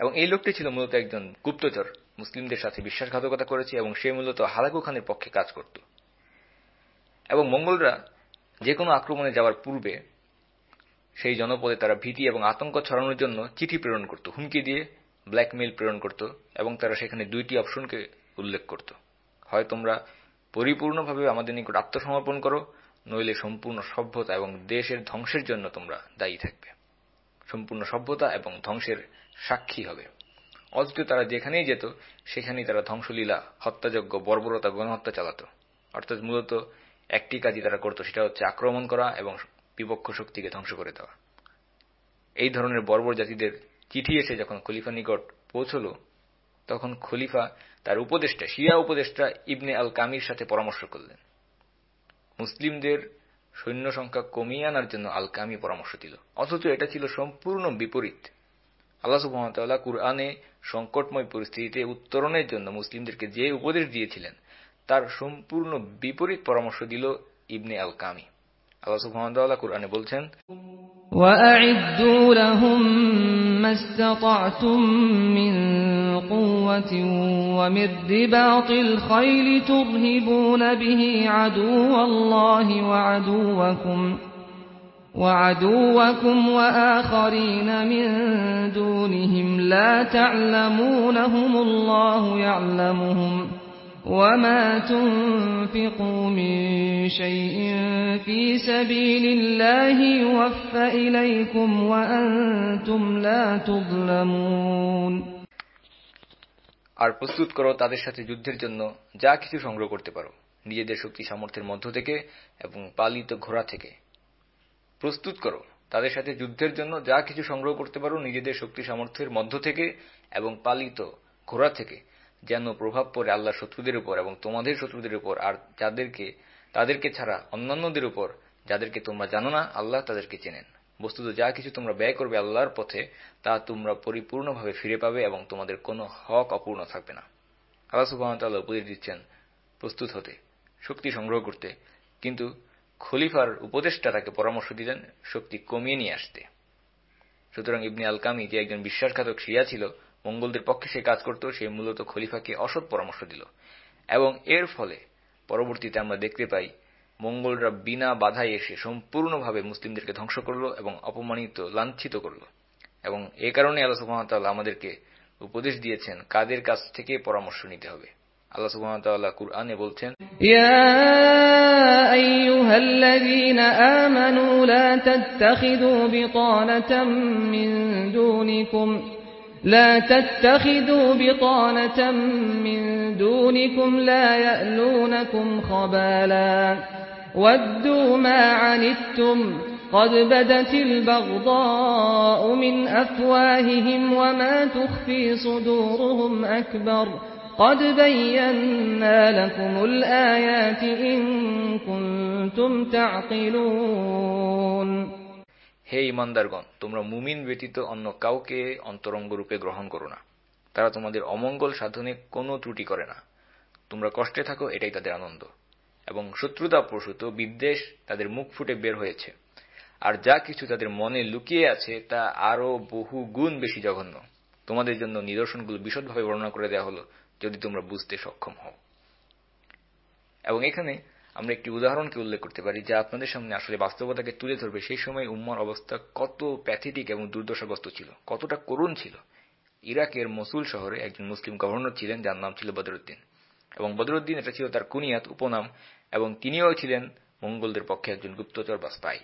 এবং এই লোকটি ছিল মূলত একজন গুপ্তচর। মুসলিমদের সাথে বিশ্বাসঘাতকতা করেছে এবং সে মূলত হালাকু খানের পক্ষে কাজ করত। এবং মঙ্গলরা যে কোনো আক্রমণে যাওয়ার পূর্বে সেই জনপদে তারা ভীতি এবং আতঙ্ক ছড়ানোর জন্য চিঠি প্রেরণ করত, হুমকি দিয়ে ব্ল্যাকমেইল প্রেরণ করত এবং তারা সেখানে দুইটি অপশনকে উল্লেখ করত। হয় তোমরা পরিপূর্ণভাবে আমাদের নিকট আত্মসমর্পণ করো, নইলে সম্পূর্ণ সভ্যতা এবং দেশের ধ্বংসের জন্য তোমরা দায়ী থাকবে। সম্পূর্ণ সভ্যতা এবং ধ্বংসের সাক্ষী হবে। অথচ তারা যেখানেই যেত, সেখানেই তারা ধ্বংসলীলা, হত্যাযজ্ঞ, বর্বরতা, গণহত্যা চালাত। অর্থাৎ মূলত একটি কাজই তারা করত, সেটা হচ্ছে আক্রমণ করা এবং বিপক্ষ শক্তিকে ধ্বংস করে দেওয়া। এই ধরনের বর্বর জাতিদের চিঠি এসে যখন খলিফা নিকট পৌঁছল, তখন খলিফা তার উপদেষ্টা, শিয়া উপদেষ্টা ইবনে আল কামির সাথে পরামর্শ করলেন। মুসলিমদের সৈন্য সংখ্যা কমিয়ে আনার জন্য আল কামি পরামর্শ দিল। অথচ এটা ছিল সম্পূর্ণ বিপরীত। আল্লাহ সুহামতাল্লাহ কুরআনে সংকটময় পরিস্থিতিতে উত্তরণের জন্য মুসলিমদেরকে যে উপদেশ দিয়েছিলেন তার সম্পূর্ণ বিপরীত পরামর্শ দিল ইবনে আল কামি আল্লাহ সুহামতাল্লাহ কুরআনে বলছেন وَأَعِدُّوا لَهُم مَّا اسْتَطَعْتُم مِّن قُوَّةٍ وَمِن رِّبَاطِ الْخَيْلِ تُرْهِبُونَ بِهِ عَدُوَّ اللَّهِ وَعَدُوَّكُمْ وَعَدُوَّكُمْ وَآخَرِينَ مِن دُونِهِمْ لَا تَعْلَمُونَهُمُ اللَّهُ يَعْلَمُهُمْ ۚ وَمَا تُنفِقُوا مِن شَيْءٍ فِي سَبِيلِ اللَّهِ يُوَفَّ إِلَيْكُمْ وَأَنتُمْ لَا تُظْلَمُونَ আর প্রস্তুত করো তাদের সাথে যুদ্ধের জন্য যা কিছু সংগ্রহ করতে পারো নিজেদের শক্তি সামর্থ্যের মধ্য থেকে এবং পালিত ঘোড়া থেকে প্রস্তুত করো। তাদের সাথে যুদ্ধের জন্য যা কিছু সংগ্রহ করতে পারো নিজেদের শক্তি সামর্থ্যের মধ্য থেকে এবং পালিত ঘোড়া থেকে, যেন প্রভাব পড়ে আল্লাহ শত্রুদের উপর এবং তোমাদের শত্রুদের উপর, আর যাদেরকে, তাদেরকে ছাড়া অন্যান্যদের উপর, যাদেরকে তোমরা জানো না, আল্লাহ তাদেরকে চেনেন। বস্তুত যা কিছু তোমরা ব্যয় করবে আল্লাহর পথে, তা তোমরা পরিপূর্ণভাবে ফিরে পাবে এবং তোমাদের কোনো হক অপূর্ণ থাকবে না। আল্লাহ সুবাহতাল্লাহ উপদেশ দিচ্ছেন, প্রস্তুত হতে, শক্তি সংগ্রহ করতে। কিন্তু খলিফার উপদেষ্টা তাকে পরামর্শ দিলেন, শক্তি কমিয়ে নিয়ে আসতে। সুতরাং ইবনে আল কামি যে একজন বিশ্বাসঘাতক শিয়া ছিল, মঙ্গলদের পক্ষে সে কাজ করত, সে মূলত খলিফাকে অসৎ পরামর্শ দিল। এবং এর ফলে পরবর্তীতে আমরা দেখতে পাই, মঙ্গলরা বিনা বাধায় এসে সম্পূর্ণভাবে মুসলিমদেরকে ধ্বংস করল এবং অপমানিত, লাঞ্ছিত করল। এবং এ কারণে সুহামতাল্লাহ আমাদেরকে উপদেশ দিয়েছেন, কাদের কাছ থেকে পরামর্শ নিতে হবে। আল্লাহ সুহামতাল্লাহ কুরআনে বলছেন يا أيها الذين آمنوا لا تتخذوا بطانة من دونكم لا تتخذوا بطانة من دونكم لا يألونكم خبالا ودوا ما عنتم قد بدت البغضاء من أفواههم وما تخفي صدورهم أكبر قد بينا لكم الآيات إن كنتم تعقلون হে ইমানদারগণ তোমরা মুমিন ব্যতীত অন্য কাউকে অন্তরঙ্গ রূপে গ্রহণ করো না তারা তোমাদের অমঙ্গল সাধনে কোনো ত্রুটি করে না তোমরা কষ্টে থাকো এটাই তাদের আনন্দ এবং শত্রুতা প্রসূত বিদ্বেষ তাদের মুখ ফুটে বের হয়েছে আর যা কিছু তাদের মনে লুকিয়ে আছে তা আরও বহু গুণ বেশি জঘন্য তোমাদের জন্য নিদর্শনগুলো বিশদভাবে বর্ণনা করে দেওয়া হলো যদি তোমরা বুঝতে সক্ষম হও। এবং এখানে আমরা একটি উদাহরণকে উল্লেখ করতে পারি, যা আপনাদের সামনে আসলে বাস্তবতাকে তুলে ধরবে। সেই সময় উম্মার অবস্থা কত প্যাথেটিক এবং দুর্দশাগ্রস্ত ছিল, কতটা করুণ ছিল। ইরাকের মসুল শহরে একজন মুসলিম গভর্নর ছিলেন, যার নাম ছিল বদরুদ্দিন। এবং বদরুদ্দিন এটা ছিল তার কুনিয়াত উপনাম, এবং তিনিও ছিলেন মঙ্গলদের পক্ষে একজন গুপ্তচর বা স্পাই।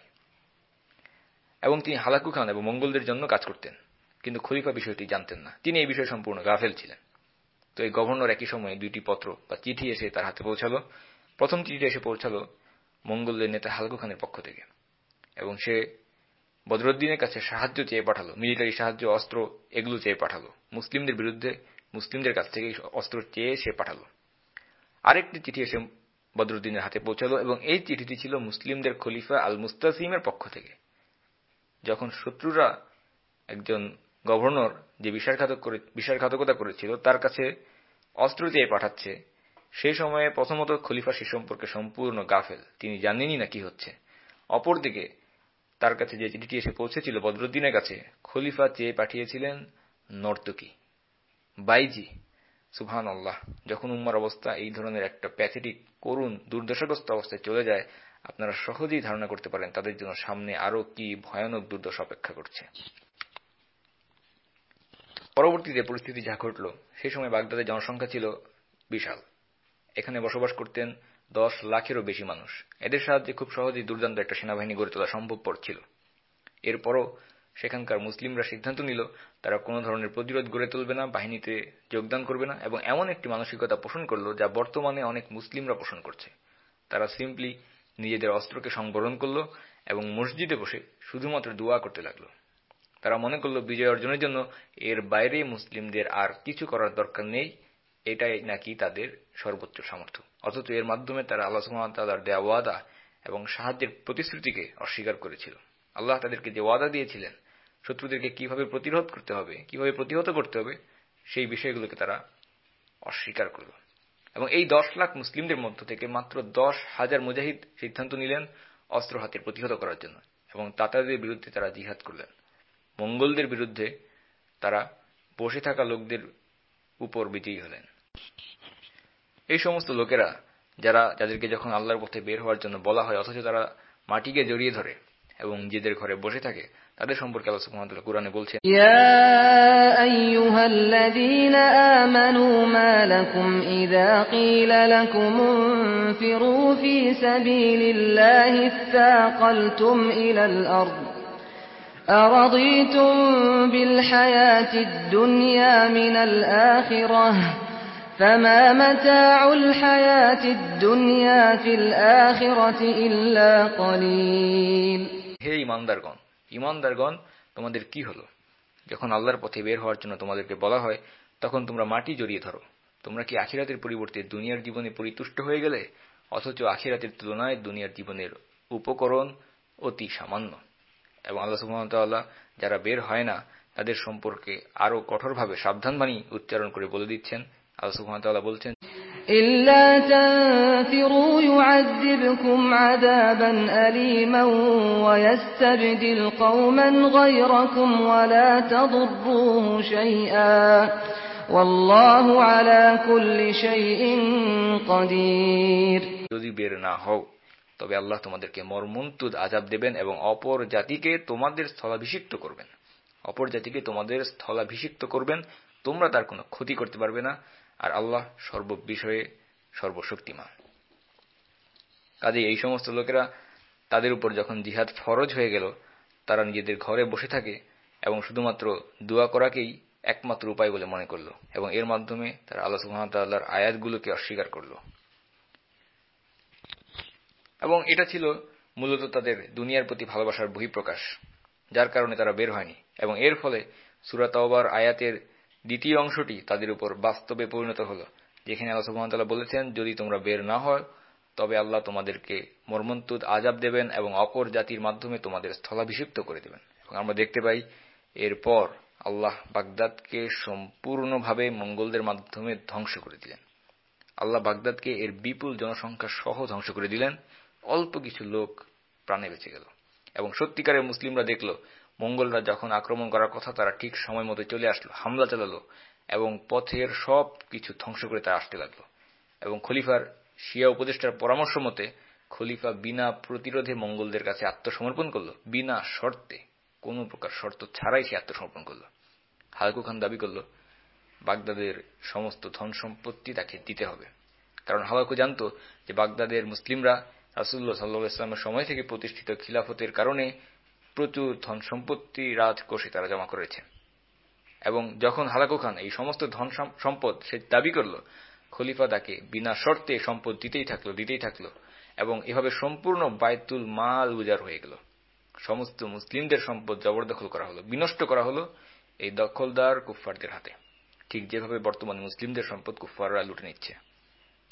এবং তিনি হালাকু খান এবং মঙ্গলদের জন্য কাজ করতেন, কিন্তু খলিফা বিষয়টি জানতেন না। তিনি এই বিষয়ে সম্পূর্ণ গাফেল ছিলেন। তো এই গভর্নর একই সময়ে দুইটি পত্র বা চিঠি এসে তার হাতে পৌঁছালো। প্রথম চিঠিটা এসে পৌঁছালো মঙ্গলদের নেতা হালকু খানের পক্ষ থেকে এবং সে বদরুদ্দিনের কাছে সাহায্য চেয়ে পাঠালো, মিলিটারি সাহায্য, অস্ত্র এগুলো চেয়ে পাঠালো, মুসলিমদের বিরুদ্ধে মুসলিমদের কাছ থেকে অস্ত্র চেয়ে সে পাঠালো। আরেকটি চিঠি এসে বদরুদ্দিনের হাতে পৌঁছালো এবং এই চিঠিটি ছিল মুসলিমদের খলিফা আল মুস্তাসিমের পক্ষ থেকে। যখন শত্রুরা একজন গভর্নর যে বিশ্বাসঘাতক করে বিশ্বাসঘাতকতা করেছিল, তার কাছে অস্ত্র দিয়ে পাঠাচ্ছে। সেই সময়ে প্রথমত খলিফা সে সম্পর্কে সম্পূর্ণ গাফেল। তিনি জানেনই না কি হচ্ছে। অপরদিকে তার কাছে যে চিঠিটি এসে পৌঁছেছিল বদরুদ্দিনের কাছে, খলিফা চেয়ে পাঠিয়েছিলেন নর্তকী। বাইজি সুবহান আল্লাহ যখন উম্মার অবস্থা এই ধরনের একটা প্যাথেটিক, করুণ, দুর্দশাগ্রস্ত অবস্থায় চলে যায়, আপনারা সহজেই ধারণা করতে পারেন তাদের জন্য সামনে আরও কি ভয়ানক দুর্দশা অপেক্ষা করছে। পরবর্তীতে পরিস্থিতি যা ঘটল সেই সময় বাগদাদের জনসংখ্যা ছিল বিশাল। এখানে বসবাস করতেন দশ লাখেরও বেশি মানুষ। এদের সাহায্যে খুব সহজেই দুর্দান্ত একটা সেনাবাহিনী গড়ে তোলা সম্ভবপর ছিল। এরপরও সেখানকার মুসলিমরা সিদ্ধান্ত নিল, তারা কোনো ধরনের প্রতিরোধ গড়ে তুলবে না, বাহিনীতে যোগদান করবে না, এবং এমন একটি মানসিকতা পোষণ করল যা বর্তমানে অনেক মুসলিমরা পোষণ করছে। তারা সিম্পলি নিজেদের অস্ত্রকে সংবরণ করল এবং মসজিদে বসে শুধুমাত্র দোয়া করতে লাগল। তারা মনে করল বিজয় অর্জনের জন্য এর বাইরে মুসলিমদের আর কিছু করার দরকার নেই, এটাই নাকি তাদের সর্বোচ্চ সামর্থ্য। অথচ এর মাধ্যমে তারা আল্লাহ সুহামতাল্লাহর দেয়া ওয়াদা এবং সাহায্যের প্রতিশ্রুতিকে অস্বীকার করেছিল। আল্লাহ তাদেরকে যে ওয়াদা দিয়েছিলেন, শত্রুদেরকে কীভাবে প্রতিরোধ করতে হবে, কীভাবে প্রতিহত করতে হবে, সেই বিষয়গুলোকে তারা অস্বীকার করল। এবং এই দশ লাখ মুসলিমদের মধ্য থেকে মাত্র দশ হাজার মুজাহিদ সিদ্ধান্ত নিলেন অস্ত্র হাতের প্রতিহত করার জন্য এবং তাতাদের বিরুদ্ধে তারা জিহাদ করলেন। মঙ্গলদের বিরুদ্ধে তারা বসে থাকা লোকদের উপর বিজয়ী হলেন। এই সমস্ত লোকেরা যারা, যাদেরকে যখন আল্লাহর পথে বের হওয়ার জন্য বলা হয়, অথচ তারা মাটিকে জড়িয়ে ধরে এবং নিজেদের ঘরে বসে থাকে, তাদের সম্পর্কে আল্লাহ সুবহানাহু কুরআনে বলছেন, ইয়া أرضيتم بالحياة الدنيا من الآخرة فما متاع الحياة الدنيا في الآخرة إلا قليل হে ইমানদারগণ ইমানদারগণ তোমাদের কি হলো যখন আল্লাহর পথে বের হওয়ার জন্য তোমাদেরকে বলা হয় তখন তোমরা মাটি জড়িয়ে ধরো তোমরা কি আখিরাতের পরিবর্তে দুনিয়ার জীবনে পরিতুষ্ট হয়ে গেলে অথচ আখিরাতের তুলনায় দুনিয়ার জীবনের উপকরণ অতি সামান্য এবং আল্লাহ সুহামতাল্লাহ যারা বের হয় না তাদের সম্পর্কে আরো কঠোরভাবে সাবধানবাণী উচ্চারণ করে বলে দিচ্ছেন আল্লাহ সুহামতাল্লাহ বলছেন إلا تنفروا يعذبكم عذابا أليما ويستبدل قوما غيركم ولا تضروه شيئا والله على كل شيء قدير যদি বের না হও তবে আল্লাহ তোমাদেরকে মর্মন্তুদ আজাব দেবেন এবং অপর জাতিকে তোমাদের স্থলাভিষিক্ত করবেন। অপর জাতিকে তোমাদের স্থলাভিষিক্ত করবেন, তোমরা তার কোনো ক্ষতি করতে পারবে না। আর আল্লাহ সর্ববিষয়ে সর্বশক্তিমান। কাজে এই সমস্ত লোকেরা তাদের উপর যখন জিহাদ ফরজ হয়ে গেল, তারা নিজেদের ঘরে বসে থাকে এবং শুধুমাত্র দোয়া করাকেই একমাত্র উপায় বলে মনে করল এবং এর মাধ্যমে তারা আল্লাহ সুহামতাল্লাহর আয়াতগুলোকে অস্বীকার করল। এবং এটা ছিল মূলত তাদের দুনিয়ার প্রতি ভালোবাসার বহিঃপ্রকাশ, যার কারণে তারা বের হয়নি। এবং এর ফলে সুরাতবার আয়াতের দ্বিতীয় অংশটি তাদের উপর বাস্তবে পরিণত হল, যেখানে আল্লাহ সুহামতাল্লাহ বলেছেন, যদি তোমরা বের না হয় তবে আল্লাহ তোমাদেরকে মর্মন্তুদ আজাব দেবেন এবং অপর জাতির মাধ্যমে তোমাদের স্থলাভিষিক্ত করে দেবেন। এবং আমরা দেখতে পাই, এরপর আল্লাহ বাগদাদকে সম্পূর্ণভাবে মঙ্গলদের মাধ্যমে ধ্বংস করে দিলেন। আল্লাহ বাগদাদকে এর বিপুল জনসংখ্যা সহ ধ্বংস করে দিলেন। অল্প কিছু লোক প্রাণে বেঁচে গেল। এবং সত্যিকারের মুসলিমরা দেখল, মঙ্গলরা যখন আক্রমণ করার কথা তারা ঠিক সময় মতো চলে আসলো, হামলা চালালো এবং পথের সব কিছু ধ্বংস করে তারা আসতে লাগল। এবং খলিফার শিয়া উপদেষ্টার পরামর্শ মতে, খলিফা বিনা প্রতিরোধে মঙ্গলদের কাছে আত্মসমর্পণ করল, বিনা শর্তে, কোনো প্রকার শর্ত ছাড়াই সে আত্মসমর্পণ করল। হালকু খান দাবি করল, বাগদাদের সমস্ত ধন সম্পত্তি তাকে দিতে হবে। কারণ হালাকু জানত যে বাগদাদের মুসলিমরা রাসুল্লাহ সাল্লাহ ইসলামের সময় থেকে প্রতিষ্ঠিত খিলাফতের কারণে প্রচুর ধন সম্পত্তি রাজকোষে তারা জমা করেছে। এবং যখন হালাকু খান এই সমস্ত ধন সম্পদ সে দাবি করল, খলিফা তাকে বিনা শর্তে সম্পদ দিতেই থাকল দিতেই থাকল এবং এভাবে সম্পূর্ণ বায়তুল মাল উজার হয়ে গেল। সমস্ত মুসলিমদের সম্পদ জবরদখল করা হলো, বিনষ্ট করা হলো এই দখলদার কুফফারদের হাতে। ঠিক যেভাবে বর্তমানে মুসলিমদের সম্পদ কুফফাররা লুটে নিচ্ছে।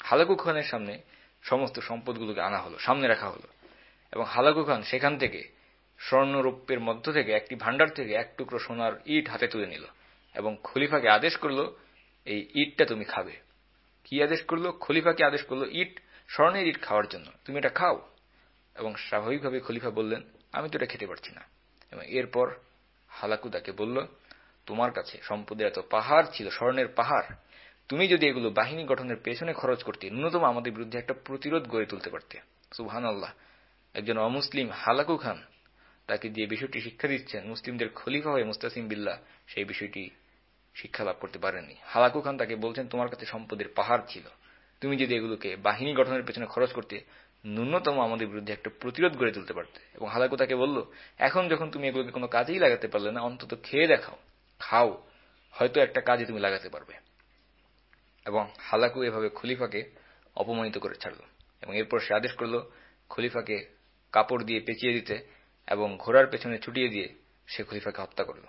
হালাকু খানের সামনে সমস্ত সম্পদগুলোকে আনা হলো, সামনে রাখা হলো। এবং হালাকু খান সেখান থেকে, স্বর্ণরৌপ্যের মধ্য থেকে, একটি ভান্ডার থেকে এক টুকরো সোনার ইট হাতে তুলে নিল এবং খলিফাকে আদেশ করল, এই ইটটা তুমি খাবে। কি আদেশ করল? খলিফাকে আদেশ করল, ইট, স্বর্ণের ইট খাওয়ার জন্য, তুমি এটা খাও। এবং স্বাভাবিকভাবে খলিফা বললেন, আমি তো এটা খেতে পারছি না। এবং এরপর হালাকু তাকে বলল, তোমার কাছে সম্পদের এত পাহাড় ছিল, স্বর্ণের পাহাড় তুমি যদি এগুলো বাহিনী গঠনের পেছনে খরচ করতে, ন্যূনতম আমাদের বিরুদ্ধে একটা প্রতিরোধ গড়ে তুলতে পারতে। সুহান আল্লাহ একজন অমুসলিম হালাকু খান, তাকে যে বিষয়টি শিক্ষা দিচ্ছেন, মুসলিমদের খলিফা হয়ে মুস্তাসিম বিল্লাহ, সেই বিষয়টি শিক্ষা লাভ করতে পারেননি। হালাকু খান তাকে বলছেন, তোমার কাছে সম্পদের পাহাড় ছিল। তুমি যদি এগুলোকে বাহিনী গঠনের পেছনে খরচ করতে, ন্যূনতম আমাদের বিরুদ্ধে একটা প্রতিরোধ গড়ে তুলতে পারতে। এবং হালাকু তাকে বলল, এখন যখন তুমি এগুলোকে কোনো কাজেই লাগাতে পারলে না, অন্তত খেয়ে দেখাও। খাও। হয়তো একটা কাজে তুমি লাগাতে পারবে। এবং হালাকু এভাবে খলিফাকে অপমানিত করে ছাড়ল এবং এরপর সে আদেশ করল খলিফাকে কাপড় দিয়ে পেঁচিয়ে দিতে এবং ঘোড়ার পেছনে ছুটিয়ে দিয়ে সে খলিফাকে হত্যা করল।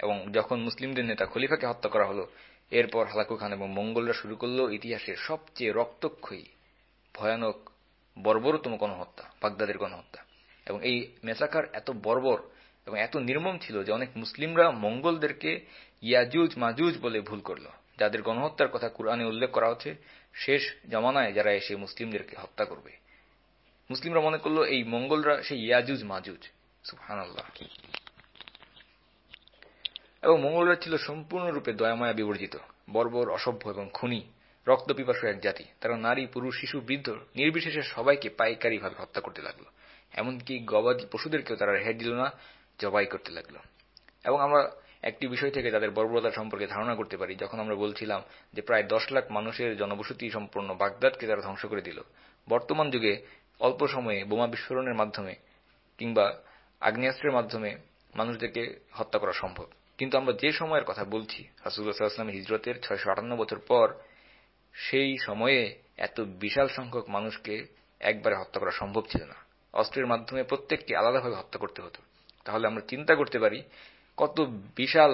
এবং যখন মুসলিমদের নেতা খলিফাকে হত্যা করা হলো, এরপর হালাকু খান এবং মঙ্গলরা শুরু করল ইতিহাসের সবচেয়ে রক্তক্ষয়ী, ভয়ানক, বর্বরতম গণহত্যা, বাগদাদের গণহত্যা। এবং এই মেসাকার এত বর্বর এবং এত নির্মম ছিল যে অনেক মুসলিমরা মঙ্গলদেরকে ইয়াজুজ মাজুজ বলে ভুল করল। যাদের গণহত্যার কথা কোরআনে উল্লেখ করা হচ্ছে, শেষ জমানায় যারা এসে মুসলিমদেরকে হত্যা করবে। মুসলিমরা মনে করল এই মঙ্গলরা সেই ইয়াজুজ, মাজুজ। এবং মঙ্গলরা ছিল সম্পূর্ণরূপে দয়াময়া বিবর্জিত, বর্বর, অসভ্য এবং খুনি, রক্তপিপাসু এক জাতি। তারা নারী, পুরুষ, শিশু, বৃদ্ধ, নির্বিশেষে সবাইকে পাইকারিভাবে হত্যা করতে লাগল। এমনকি গবাদি পশুদেরকেও তারা রেহাই দিল না, জবাই করতে লাগল। এবং আমরা একটি বিষয় থেকে তাদের বর্বরতা সম্পর্কে ধারণা করতে পারি। যখন আমরা বলছিলাম যে প্রায় দশ লাখ মানুষের জনবসতি সম্পূর্ণ বাগদাদকে তারা ধ্বংস করে দিল, বর্তমান যুগে অল্প সময়ে বোমা বিস্ফোরণের মাধ্যমে কিংবা আগ্নেয়াস্ত্রের মাধ্যমে মানুষদেরকে হত্যা করা সম্ভব। কিন্তু আমরা যে সময়ের কথা বলছি রাসুল্লাহামের হিজরতের ছয়শো আটান্ন বছর পর, সেই সময়ে এত বিশাল সংখ্যক মানুষকে একবারে হত্যা করা সম্ভব ছিল না। অস্ত্রের মাধ্যমে প্রত্যেককে আলাদাভাবে হত্যা করতে হতো। তাহলে আমরা চিন্তা করতে পারি কত বিশাল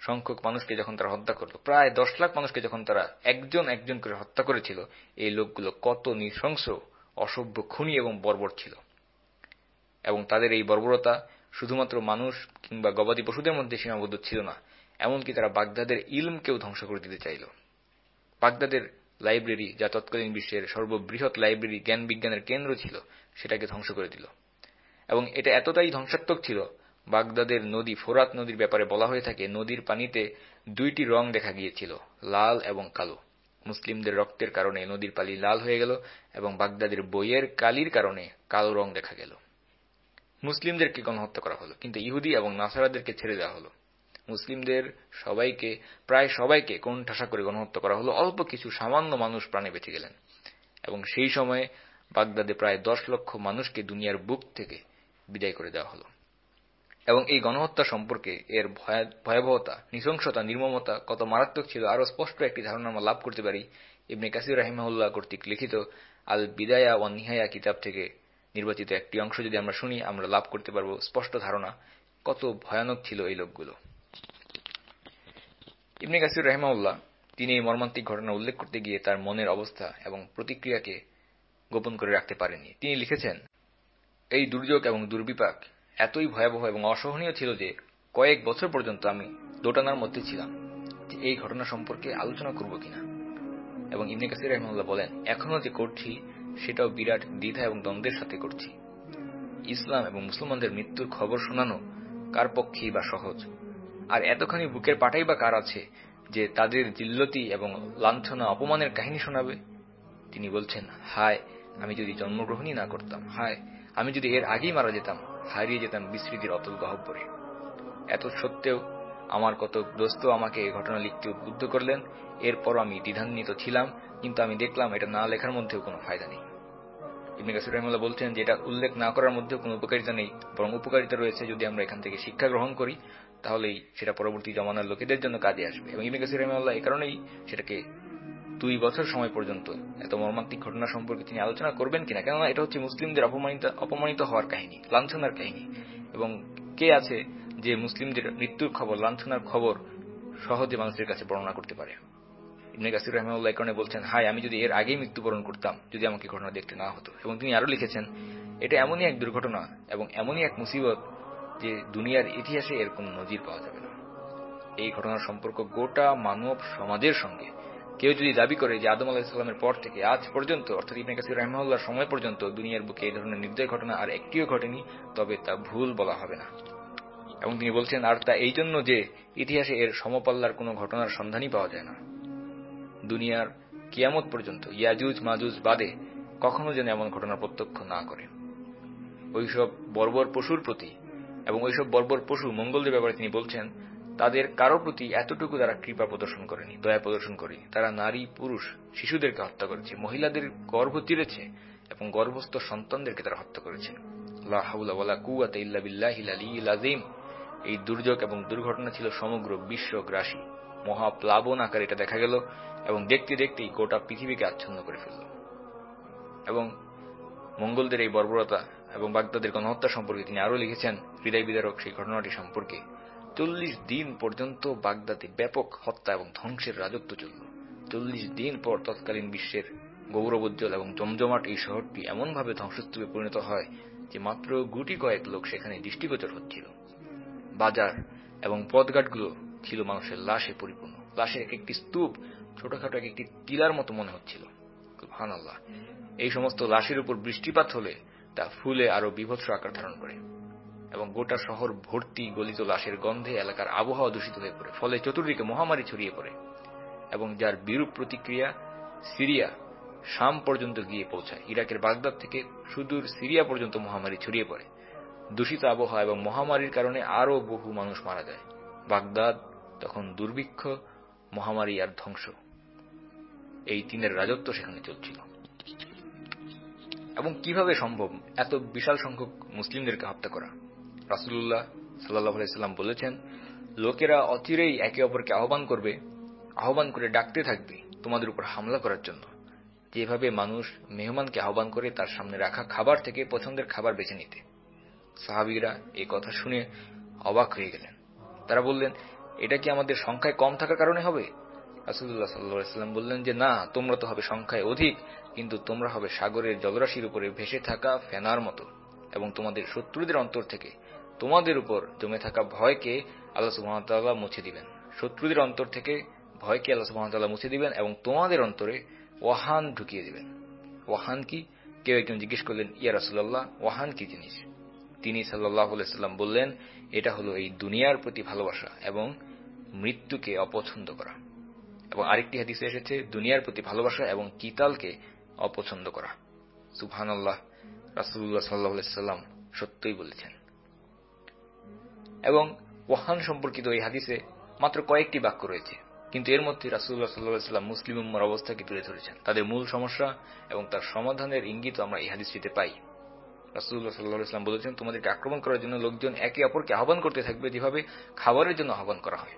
সংখ্যক মানুষকে যখন তারা হত্যা করল, প্রায় দশ লাখ মানুষকে যখন তারা একজন একজন করে হত্যা করেছিল, এই লোকগুলো কত নৃশংস, অসভ্য, খুনি এবং বর্বর ছিল। এবং তাদের এই বর্বরতা শুধুমাত্র মানুষ কিংবা গবাদি পশুদের মধ্যে সীমাবদ্ধ ছিল না, এমনকি তারা বাগদাদের ইলমকেও ধ্বংস করে দিতে চাইল। বাগদাদের লাইব্রেরি, যা তৎকালীন বিশ্বের সর্ববৃহৎ লাইব্রেরি জ্ঞান বিজ্ঞানের কেন্দ্র ছিল, সেটাকে ধ্বংস করে দিল। এবং এটা এতটাই ধ্বংসাত্মক ছিল বাগদাদের নদী, ফোরাত নদীর ব্যাপারে বলা হয়ে থাকে, নদীর পানিতে দুইটি রং দেখা গিয়েছিল, লাল এবং কালো। মুসলিমদের রক্তের কারণে নদীর পালি লাল হয়ে গেল এবং বাগদাদের বইয়ের কালির কারণে কালো রং দেখা গেল। মুসলিমদেরকে গণহত্যা করা হলো, কিন্তু ইহুদি এবং নাসারাদেরকে ছেড়ে দেওয়া হলো। মুসলিমদের সবাইকে, প্রায় সবাইকে কোন ঠাসা করে গণহত্যা করা হলো, অল্প কিছু সামান্য মানুষ প্রাণে বেঁচে গেলেন। এবং সেই সময়ে বাগদাদে প্রায় দশ লক্ষ মানুষকে দুনিয়ার বুক থেকে বিদায় করে দেওয়া হলো। এবং এই গণহত্যা সম্পর্কে এর ভয়াবহতা, নৃশংসতা, নির্মমতা কত মারাত্মক ছিল আরও স্পষ্ট একটি ধারণা আমরা লাভ করতে পারি। ইবনে কাসির রাহিমাহুল্লাহ কর্তৃক লিখিত আল বিদায়া ও নিহায়া কিতাব থেকে নির্বাচিত একটি অংশ যদি আমরা শুনি, আমরা লাভ করতে পারব স্পষ্ট ধারণা কত ভয়ানক ছিল এই লোকগুলো। ইবনে কাসির রাহিমাউল্লাহ তিনি এই মর্মান্তিক ঘটনা উল্লেখ করতে গিয়ে তার মনের অবস্থা এবং প্রতিক্রিয়াকে গোপন করে রাখতে পারেননি। তিনি লিখেছেন, এই দুর্যোগ এবং দুর্বিপাক এতই ভয়াবহ এবং অসহনীয় ছিল যে কয়েক বছর পর্যন্ত আমি দোটানার মধ্যে ছিলাম যে এই ঘটনা সম্পর্কে আলোচনা করব কিনা। এবং ইবনে কাসির রহমাল্লাহ বলেন, এখনও যে করছি, সেটাও বিরাট দ্বিধা এবং দ্বন্দ্বের সাথে করছি। ইসলাম এবং মুসলমানদের মৃত্যুর খবর শোনানো কার পক্ষেই বা সহজ? আর এতখানি বুকের পাটাই বা কার আছে যে তাদের জিল্লতি এবং লাঞ্ছনা, অপমানের কাহিনী শোনাবে? তিনি বলছেন, হায়, আমি যদি জন্মগ্রহণই না করতাম, হায়, আমি যদি এর আগেই মারা যেতাম হারিয়ে যেতাম বিস্মৃতির অতল গহব্বরে। এত সত্ত্বেও আমার কত দোস্ত আমাকে এই ঘটনা লিখতে উদ্বুদ্ধ করলেন এরপর আমি দ্বিধান্বিত ছিলাম, কিন্তু আমি দেখলাম এটা না লেখার মধ্যেও কোনো ফায়দা নেই। ইবনে কাসির রহমুল্লাহ বলছেন যে এটা উল্লেখ না করার মধ্যেও কোনো উপকারিতা নেই, বরং উপকারিতা রয়েছে যদি আমরা এখান থেকে শিক্ষা গ্রহণ করি, তাহলেই সেটা পরবর্তী জমানার লোকেদের জন্য কাজে আসবে। এবং ইবনে কাসির রহমুল্লাহ এই কারণেই সেটাকে দুই বছর সময় পর্যন্ত। এত মর্মান্তিক ঘটনা সম্পর্কে তিনি আলোচনা করবেন কিনা? কেননা এটা হচ্ছে মুসলিমদের অপমানিত হওয়ার কাহিনী, লাঞ্ছনার কাহিনী। এবং কে আছে যে মুসলিমদের মৃত্যুর খবর, লাঞ্ছনার খবর সহজে মানুষের কাছে বর্ণনা করতে পারে? ইবনে কাসির রহমাউল্লাহ কারণে বলছেন হাই আমি যদি এর আগেই মৃত্যুবরণ করতাম, যদি আমাকে ঘটনা দেখতে না হতো। এবং তিনি আরও লিখেছেন, এটা এমনই এক দুর্ঘটনা এবং এমনই এক মুসিবত যে দুনিয়ার ইতিহাসে এর কোন নজির পাওয়া যাবে না। এই ঘটনার সম্পর্ক গোটা মানব সমাজের সঙ্গে কেউ যদি দাবি করে যে আদম আলাহিসাল্লামের পর থেকে আজ পর্যন্ত, অর্থাৎ ইবনে কাসির রহমাউল্লাহর সময় পর্যন্ত দুনিয়ার বুকে এই ধরনের নির্দয় ঘটনা আর একটিও ঘটেনি, তবে তা ভুল বলা হবে না। এবং তিনি বলছেন, আর তা এই জন্য যে ইতিহাসে এর সমপাল্লার কোনো ঘটনার সন্ধানই পাওয়া যায় না। দুনিয়ার কিয়ামত পর্যন্ত ইয়াজুজ, মাজুজ বাদে কখনো যেন এমন ঘটনা প্রত্যক্ষ না করে। ওইসব বর্বর পশুর প্রতি এবং ওইসব বর্বর পশু মঙ্গলদের ব্যাপারে তিনি বলছেন তাদের কারও প্রতি এতটুকু তারা কৃপা প্রদর্শন করেনি, দয়া প্রদর্শন করেনি তারা নারী, পুরুষ, শিশুদেরকে হত্যা করেছে, মহিলাদের গর্ভ চিরেছে এবং গর্ভস্থ সন্তানদেরকে তারা হত্যা করেছে। এই দুর্যোগ এবং দুর্ঘটনা ছিল সমগ্র বিশ্বগ্রাসী মহাপ্লাবন আকারে এটা দেখা গেল এবং দেখতে দেখতেই গোটা পৃথিবীকে আচ্ছন্ন করে ফেলল। এবং মঙ্গলদের এই বর্বরতা এবং বাগদাদের গণহত্যা সম্পর্কে তিনি আরও লিখেছেন, হৃদয় বিদারক সেই ঘটনাটি সম্পর্কে চল্লিশ দিন পর্যন্ত বাগদাদে ব্যাপক হত্যা এবং ধ্বংসের রাজত্ব চলল। চল্লিশ দিন পর তৎকালীন বিশ্বের গৌরবোজ্জ্বল এবং জমজমাট এই শহরটি এমনভাবে ধ্বংসস্তূপে পরিণত হয় যে মাত্র গুটি কয়েক লোক সেখানে দৃষ্টিগোচর হচ্ছিল। বাজার এবং পথঘাটগুলো ছিল মানুষের লাশে পরিপূর্ণ। লাশের এক একটি স্তূপ ছোটখাটো এক একটি টিলার মতো মনে হচ্ছিল। এই সমস্ত লাশের উপর বৃষ্টিপাত হলে তা ফুলে আরও বিভৎস আকার ধারণ করে। এবং গোটা শহর ভর্তি গলিত লাশের গন্ধে এলাকার আবহাওয়া দূষিত হয়ে পড়ে। ফলে চতুর্দিকে মহামারী ছড়িয়ে পড়ে এবং যার বিরূপ প্রতিক্রিয়া সিরিয়া, শাম পর্যন্ত গিয়ে পৌঁছায়। ইরাকের বাগদাদ থেকে সুদূর সিরিয়া পর্যন্ত মহামারী ছড়িয়ে পড়ে। দূষিত আবহাওয়া এবং মহামারীর কারণে আরও বহু মানুষ মারা যায়। বাগদাদ তখন দুর্ভিক্ষ, মহামারী আর ধ্বংস। এই তিনের রাজত্ব সেখানে চলছিল। এবং কীভাবে সম্ভব? এত বিশাল সংখ্যক মুসলিমদেরকে হত্যা করা। রাসুল্লাহ সাল্লাহাম বলেছেন, লোকেরা অচিরেই একে অপরকে আহ্বান করবে, আহ্বান করে ডাকতে থাকবে তোমাদের উপর হামলা করার জন্য। যেভাবে মানুষ মেহমানকে আহ্বান করে তার সামনে রাখা খাবার থেকে পছন্দের খাবার বেছে নিতে। সাহাবিরা এই কথা শুনে অবাক হয়ে গেলেন। তারা বললেন, এটা কি আমাদের সংখ্যায় কম থাকার কারণে হবে? রাসুল্লাহ সাল্লাম বললেন যে, না, তোমরা তো হবে সংখ্যায় অধিক, কিন্তু তোমরা হবে সাগরের জলরাশির উপরে ভেসে থাকা ফেনার মতো এবং তোমাদের শত্রুদের অন্তর থেকে তোমাদের উপর জমে থাকা ভয়কে আল্লাহ সুহামতাল্লাহ মুছে দিবেন। শত্রুদের অন্তর থেকে ভয়কে আল্লাহ সুহামতাল্লাহ মুছে দিবেন এবং তোমাদের অন্তরে ওয়াহান ঢুকিয়ে দিবেন। ওয়াহান কি? কেউ একজন জিজ্ঞেস করলেন, ইয়া রাসুল্লাহ ওয়াহান কি জিনিস? তিনি সাল্লাহ বললেন, এটা হলো এই দুনিয়ার প্রতি ভালোবাসা এবং মৃত্যুকে অপছন্দ করা। এবং আরেকটি হাদিসে এসেছে, দুনিয়ার প্রতি ভালোবাসা এবং কিতালকে অপছন্দ করা। সুবহান আল্লাহ রাসুল্লাহ সাল্লাহ সাল্লাম সত্যই বলেছেন। এবং ওয়াহান সম্পর্কিত এই হাদিসে মাত্র কয়েকটি বাক্য রয়েছে। কিন্তু এর মধ্যে রাসুল্লাহ সাল্লাহ সাল্লাম মুসলিম উম্মার অবস্থাকে তুলে ধরেছেন। তাদের মূল সমস্যা এবং তার সমাধানের ইঙ্গিত আমরা এই হাদিসটিতে পাই। রাসুল্লাহ সাল্লাহ ইসলাম বলেছেন, তোমাদেরকে আক্রমণ করার জন্য লোকজন একে অপরকে আহ্বান করতে থাকবে যেভাবে খাবারের জন্য আহ্বান করা হয়।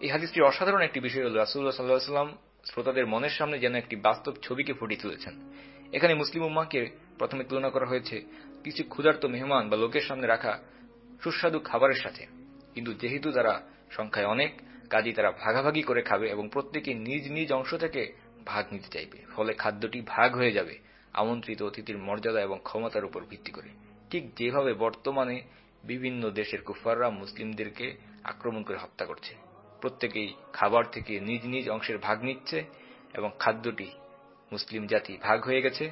এই হাদিসটির অসাধারণ একটি বিষয় হল রাসুল্লাহ সাল্লাহ সাল্লাম শ্রোতাদের মনের সামনে যেন একটি বাস্তব ছবিকে ফুটিয়ে তুলেছেন। এখানে মুসলিম উম্মাকে প্রথমে তুলনা করা হয়েছে কিছু ক্ষুধার্ত মেহমান বা লোকের সামনে রাখা সুস্বাদু খাবারের সাথে। কিন্তু যেহেতু তারা সংখ্যায় অনেক কাজী তারা ভাগাভাগি করে খাবে এবং প্রত্যেকে নিজ নিজ অংশ থেকে ভাগ নিতে চাইবে। ফলে খাদ্যটি ভাগ হয়ে যাবে, আমন্ত্রিত অতিথির মর্যাদা এবং ক্ষমতার উপর ভিত্তি করে। ঠিক যেভাবে বর্তমানে বিভিন্ন দেশের কুফাররা মুসলিমদেরকে আক্রমণ করে হত্যা করছে। প্রত্যেকেই খাবার থেকে নিজ নিজ অংশের ভাগ নিচ্ছে এবং খাদ্যটি মুসলিম জাতি ভাগ হয়ে গেছে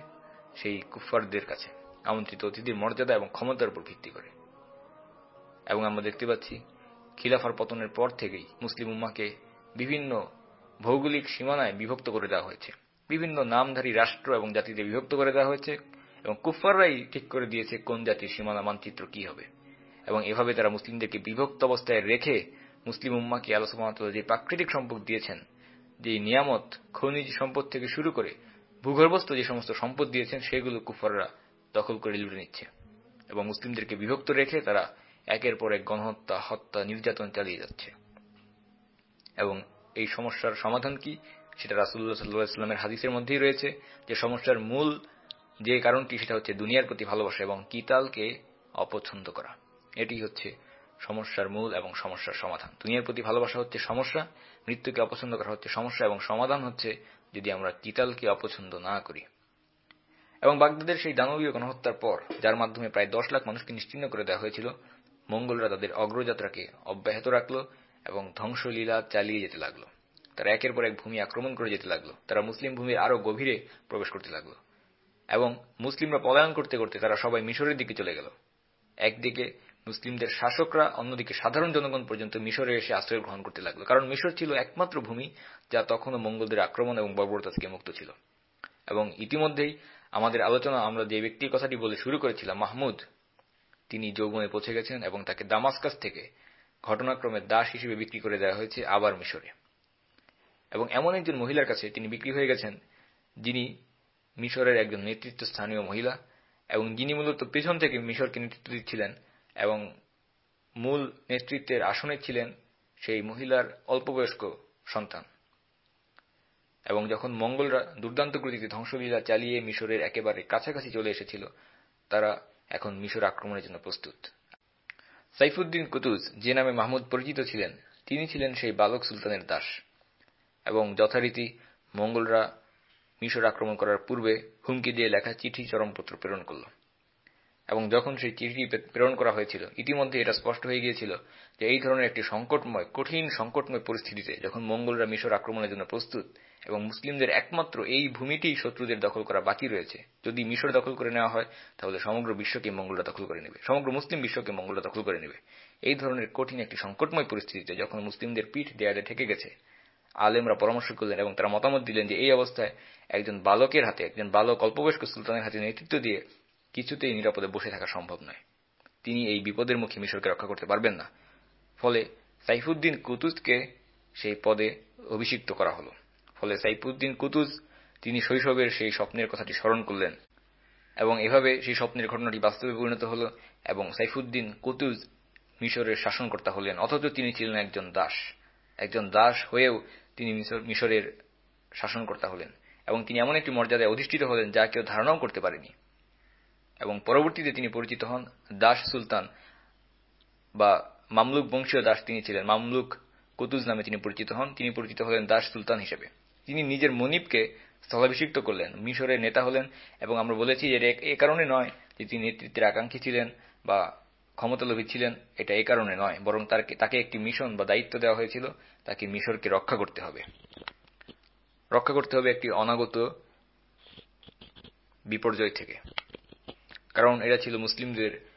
সেই কুফারদের কাছে। আমন্ত্রিত অতিথির মর্যাদা এবং ক্ষমতার উপর ভিত্তি করে। এবং আমরা দেখতে পাচ্ছি খিলাফার পতনের পর থেকেই মুসলিম উম্মাকে বিভিন্ন ভৌগোলিক সীমানায় বিভক্ত করে দেওয়া হয়েছে। বিভিন্ন নামধারী রাষ্ট্র এবং জাতিতে বিভক্ত করে দেওয়া হয়েছে এবং কুফাররাই ঠিক করে দিয়েছে কোন জাতির সীমানা মানচিত্র কি হবে। এবং এভাবে তারা মুসলিমদেরকে বিভক্ত অবস্থায় রেখে মুসলিম উম্মাকে আলোচনা যে প্রাকৃতিক সম্পদ দিয়েছেন, যে নিয়ামত, খনিজ সম্পদ থেকে শুরু করে ভূগর্ভস্থ যে সমস্ত সম্পদ দিয়েছেন, সেগুলো কুফাররা দখল করে লুটে নিচ্ছে। এবং মুসলিমদেরকে বিভক্ত রেখে তারা একের পর এক গণহত্যা, হত্যা, নির্যাতন চালিয়ে যাচ্ছে। এবং এই সমস্যার সমাধান কি? সেটা রাসুল্লাহ সাল্লাহ ইসলামের হাদিসের মধ্যেই রয়েছে যে সমস্যার মূল যে কারণটি, সেটা হচ্ছে দুনিয়ার প্রতি ভালোবাসা এবং কিতালকে অপছন্দ করা। এটি হচ্ছে সমস্যার মূল এবং সমস্যার সমাধান। দুনিয়ার প্রতি ভালোবাসা হচ্ছে সমস্যা, মৃত্যুকে অপছন্দ করা হচ্ছে সমস্যা এবং সমাধান হচ্ছে যদি আমরা কিতালকে অপছন্দ না করি। এবং বাগদাদের সেই দানবীয় গণহত্যার পর, যার মাধ্যমে প্রায় দশ লাখ মানুষকে নিশ্চিন্ন করে দেওয়া হয়েছিল মঙ্গলরা তাদের অগ্রযাত্রাকে অব্যাহত রাখল এবং ধ্বংসলীলা চালিয়ে যেতে লাগল। তারা একের পর এক ভূমি আক্রমণ করে যেতে লাগল। তারা মুসলিম ভূমির আরও গভীরে প্রবেশ করতে লাগল। এবং মুসলিমরা পলায়ন করতে করতে তারা সবাই মিশরের দিকে চলে গেল। একদিকে মুসলিমদের শাসকরা, অন্যদিকে সাধারণ জনগণ পর্যন্ত মিশরে এসে আশ্রয় গ্রহণ করতে লাগল। কারণ মিশর ছিল একমাত্র ভূমি যা তখনও মঙ্গলদের আক্রমণ এবং বর্বরতা থেকে মুক্ত ছিল। এবং ইতিমধ্যেই আমাদের আলোচনা আমরা যে ব্যক্তির কথাটি বলে শুরু করেছিলাম, মাহমুদ তিনি যৌবনে পৌঁছে গেছেন এবং তাকে দামাসকাস থেকে ঘটনাক্রমে দাস হিসেবে বিক্রি করে দেওয়া হয়েছে আবার মিশরে। এবং এমন একজন মহিলার কাছে তিনি বিক্রি হয়ে গেছেন, যিনি মিশরের একজন নেতৃত্ব স্থানীয় মহিলা এবং যিনি মূলত পেছন থেকে মিশরকে নেতৃত্ব দিচ্ছিলেন এবং মূল নেতৃত্বের আসনে ছিলেন সেই মহিলার অল্পবয়স্ক সন্তান। এবং যখন মঙ্গলরা দুর্দান্ত গতিতে ধ্বংসলীলা চালিয়ে মিশরের একেবারে কাছাকাছি চলে এসেছিল, তারা এখন মিশর আক্রমণের জন্য প্রস্তুত। সাইফুদ্দিন কুতুজ যে নামে মাহমুদ পরিচিত ছিলেন, তিনি ছিলেন সেই বালক সুলতানের দাস এবং যথারীতি মঙ্গলরা মিশর আক্রমণ করার পূর্বে হুমকি দিয়ে লেখা চিঠি চরমপত্র প্রেরণ করল এবং যখন সেই চিঠি প্রেরণ করা হয়েছিল, ইতিমধ্যে এটা স্পষ্ট হয়ে গিয়েছিল যে এই ধরনের একটি সংকটময়, কঠিন সংকটময় পরিস্থিতিতে যখন মঙ্গলরা মিশর আক্রমণের জন্য প্রস্তুত এবং মুসলিমদের একমাত্র এই ভূমিটি শত্রুদের দখল করা বাকি রয়েছে। যদি মিশর দখল করে নেওয়া হয়, তাহলে সমগ্র বিশ্বকে মঙ্গলরা দখল করে নেবে। সমগ্র মুসলিম বিশ্বকে মঙ্গলরা দখল করে নেবে। এই ধরনের কঠিন একটি সংকটময় পরিস্থিতিতে যখন মুসলিমদের পিঠ দেয়ালে ঠেকে গেছে, আলেমরা পরামর্শ করলেন এবং তারা মতামত দিলেন যে এই অবস্থায় একজন বালকের হাতে, একজন বালক অল্পবয়স্ক সুলতানের হাতে নেতৃত্ব দিয়ে কিছুতেই নিরাপদে বসে থাকা সম্ভব নয়। তিনি এই বিপদের মুখে মিশরকে রক্ষা করতে পারবেন না। ফলে সাইফুদ্দিন কুতুজকে সেই পদে অভিষিক্ত করা হল। ফলে সাইফুদ্দিন কুতুজ তিনি শৈশবের সেই স্বপ্নের কথাটি স্মরণ করলেন এবং এভাবে সেই স্বপ্নের ঘটনাটি বাস্তবে পরিণত হল এবং সাইফুদ্দিন কুতুজ মিশরের শাসনকর্তা হলেন। অথচ তিনি ছিলেন একজন দাস। একজন দাস হয়েও তিনি মিশরের শাসনকর্তা হলেন এবং তিনি এমন একটি মর্যাদায় অধিষ্ঠিত হলেন যা কেউ ধারণাও করতে পারেনি। এবং পরবর্তীতে তিনি পরিচিত হন দাস সুলতান বা মামলুক বংশীয় দাস তিনি ছিলেন। মামলুক কুতুজ নামে তিনি পরিচিত হন। তিনি পরিচিত হলেন দাস সুলতান হিসেবে। তিনি নিজের মনিবকে স্থলাভিষিক্ত করলেন, মিশরের নেতা হলেন এবং আমরা বলেছি যে এ কারণে নয় যে তিনি নেতৃত্বের আকাঙ্ক্ষী ছিলেন বা ক্ষমতালোভী ছিলেন, এটা এই কারণে নয়, বরং তাকে একটি মিশন বা দায়িত্ব দেওয়া হয়েছিল, তাকে মিশরকে রক্ষা করতে হবে। রক্ষা করতে হবে একটি অনাগত বিপর্যয় থেকে। কারণ এটা ছিল মুসলিমদের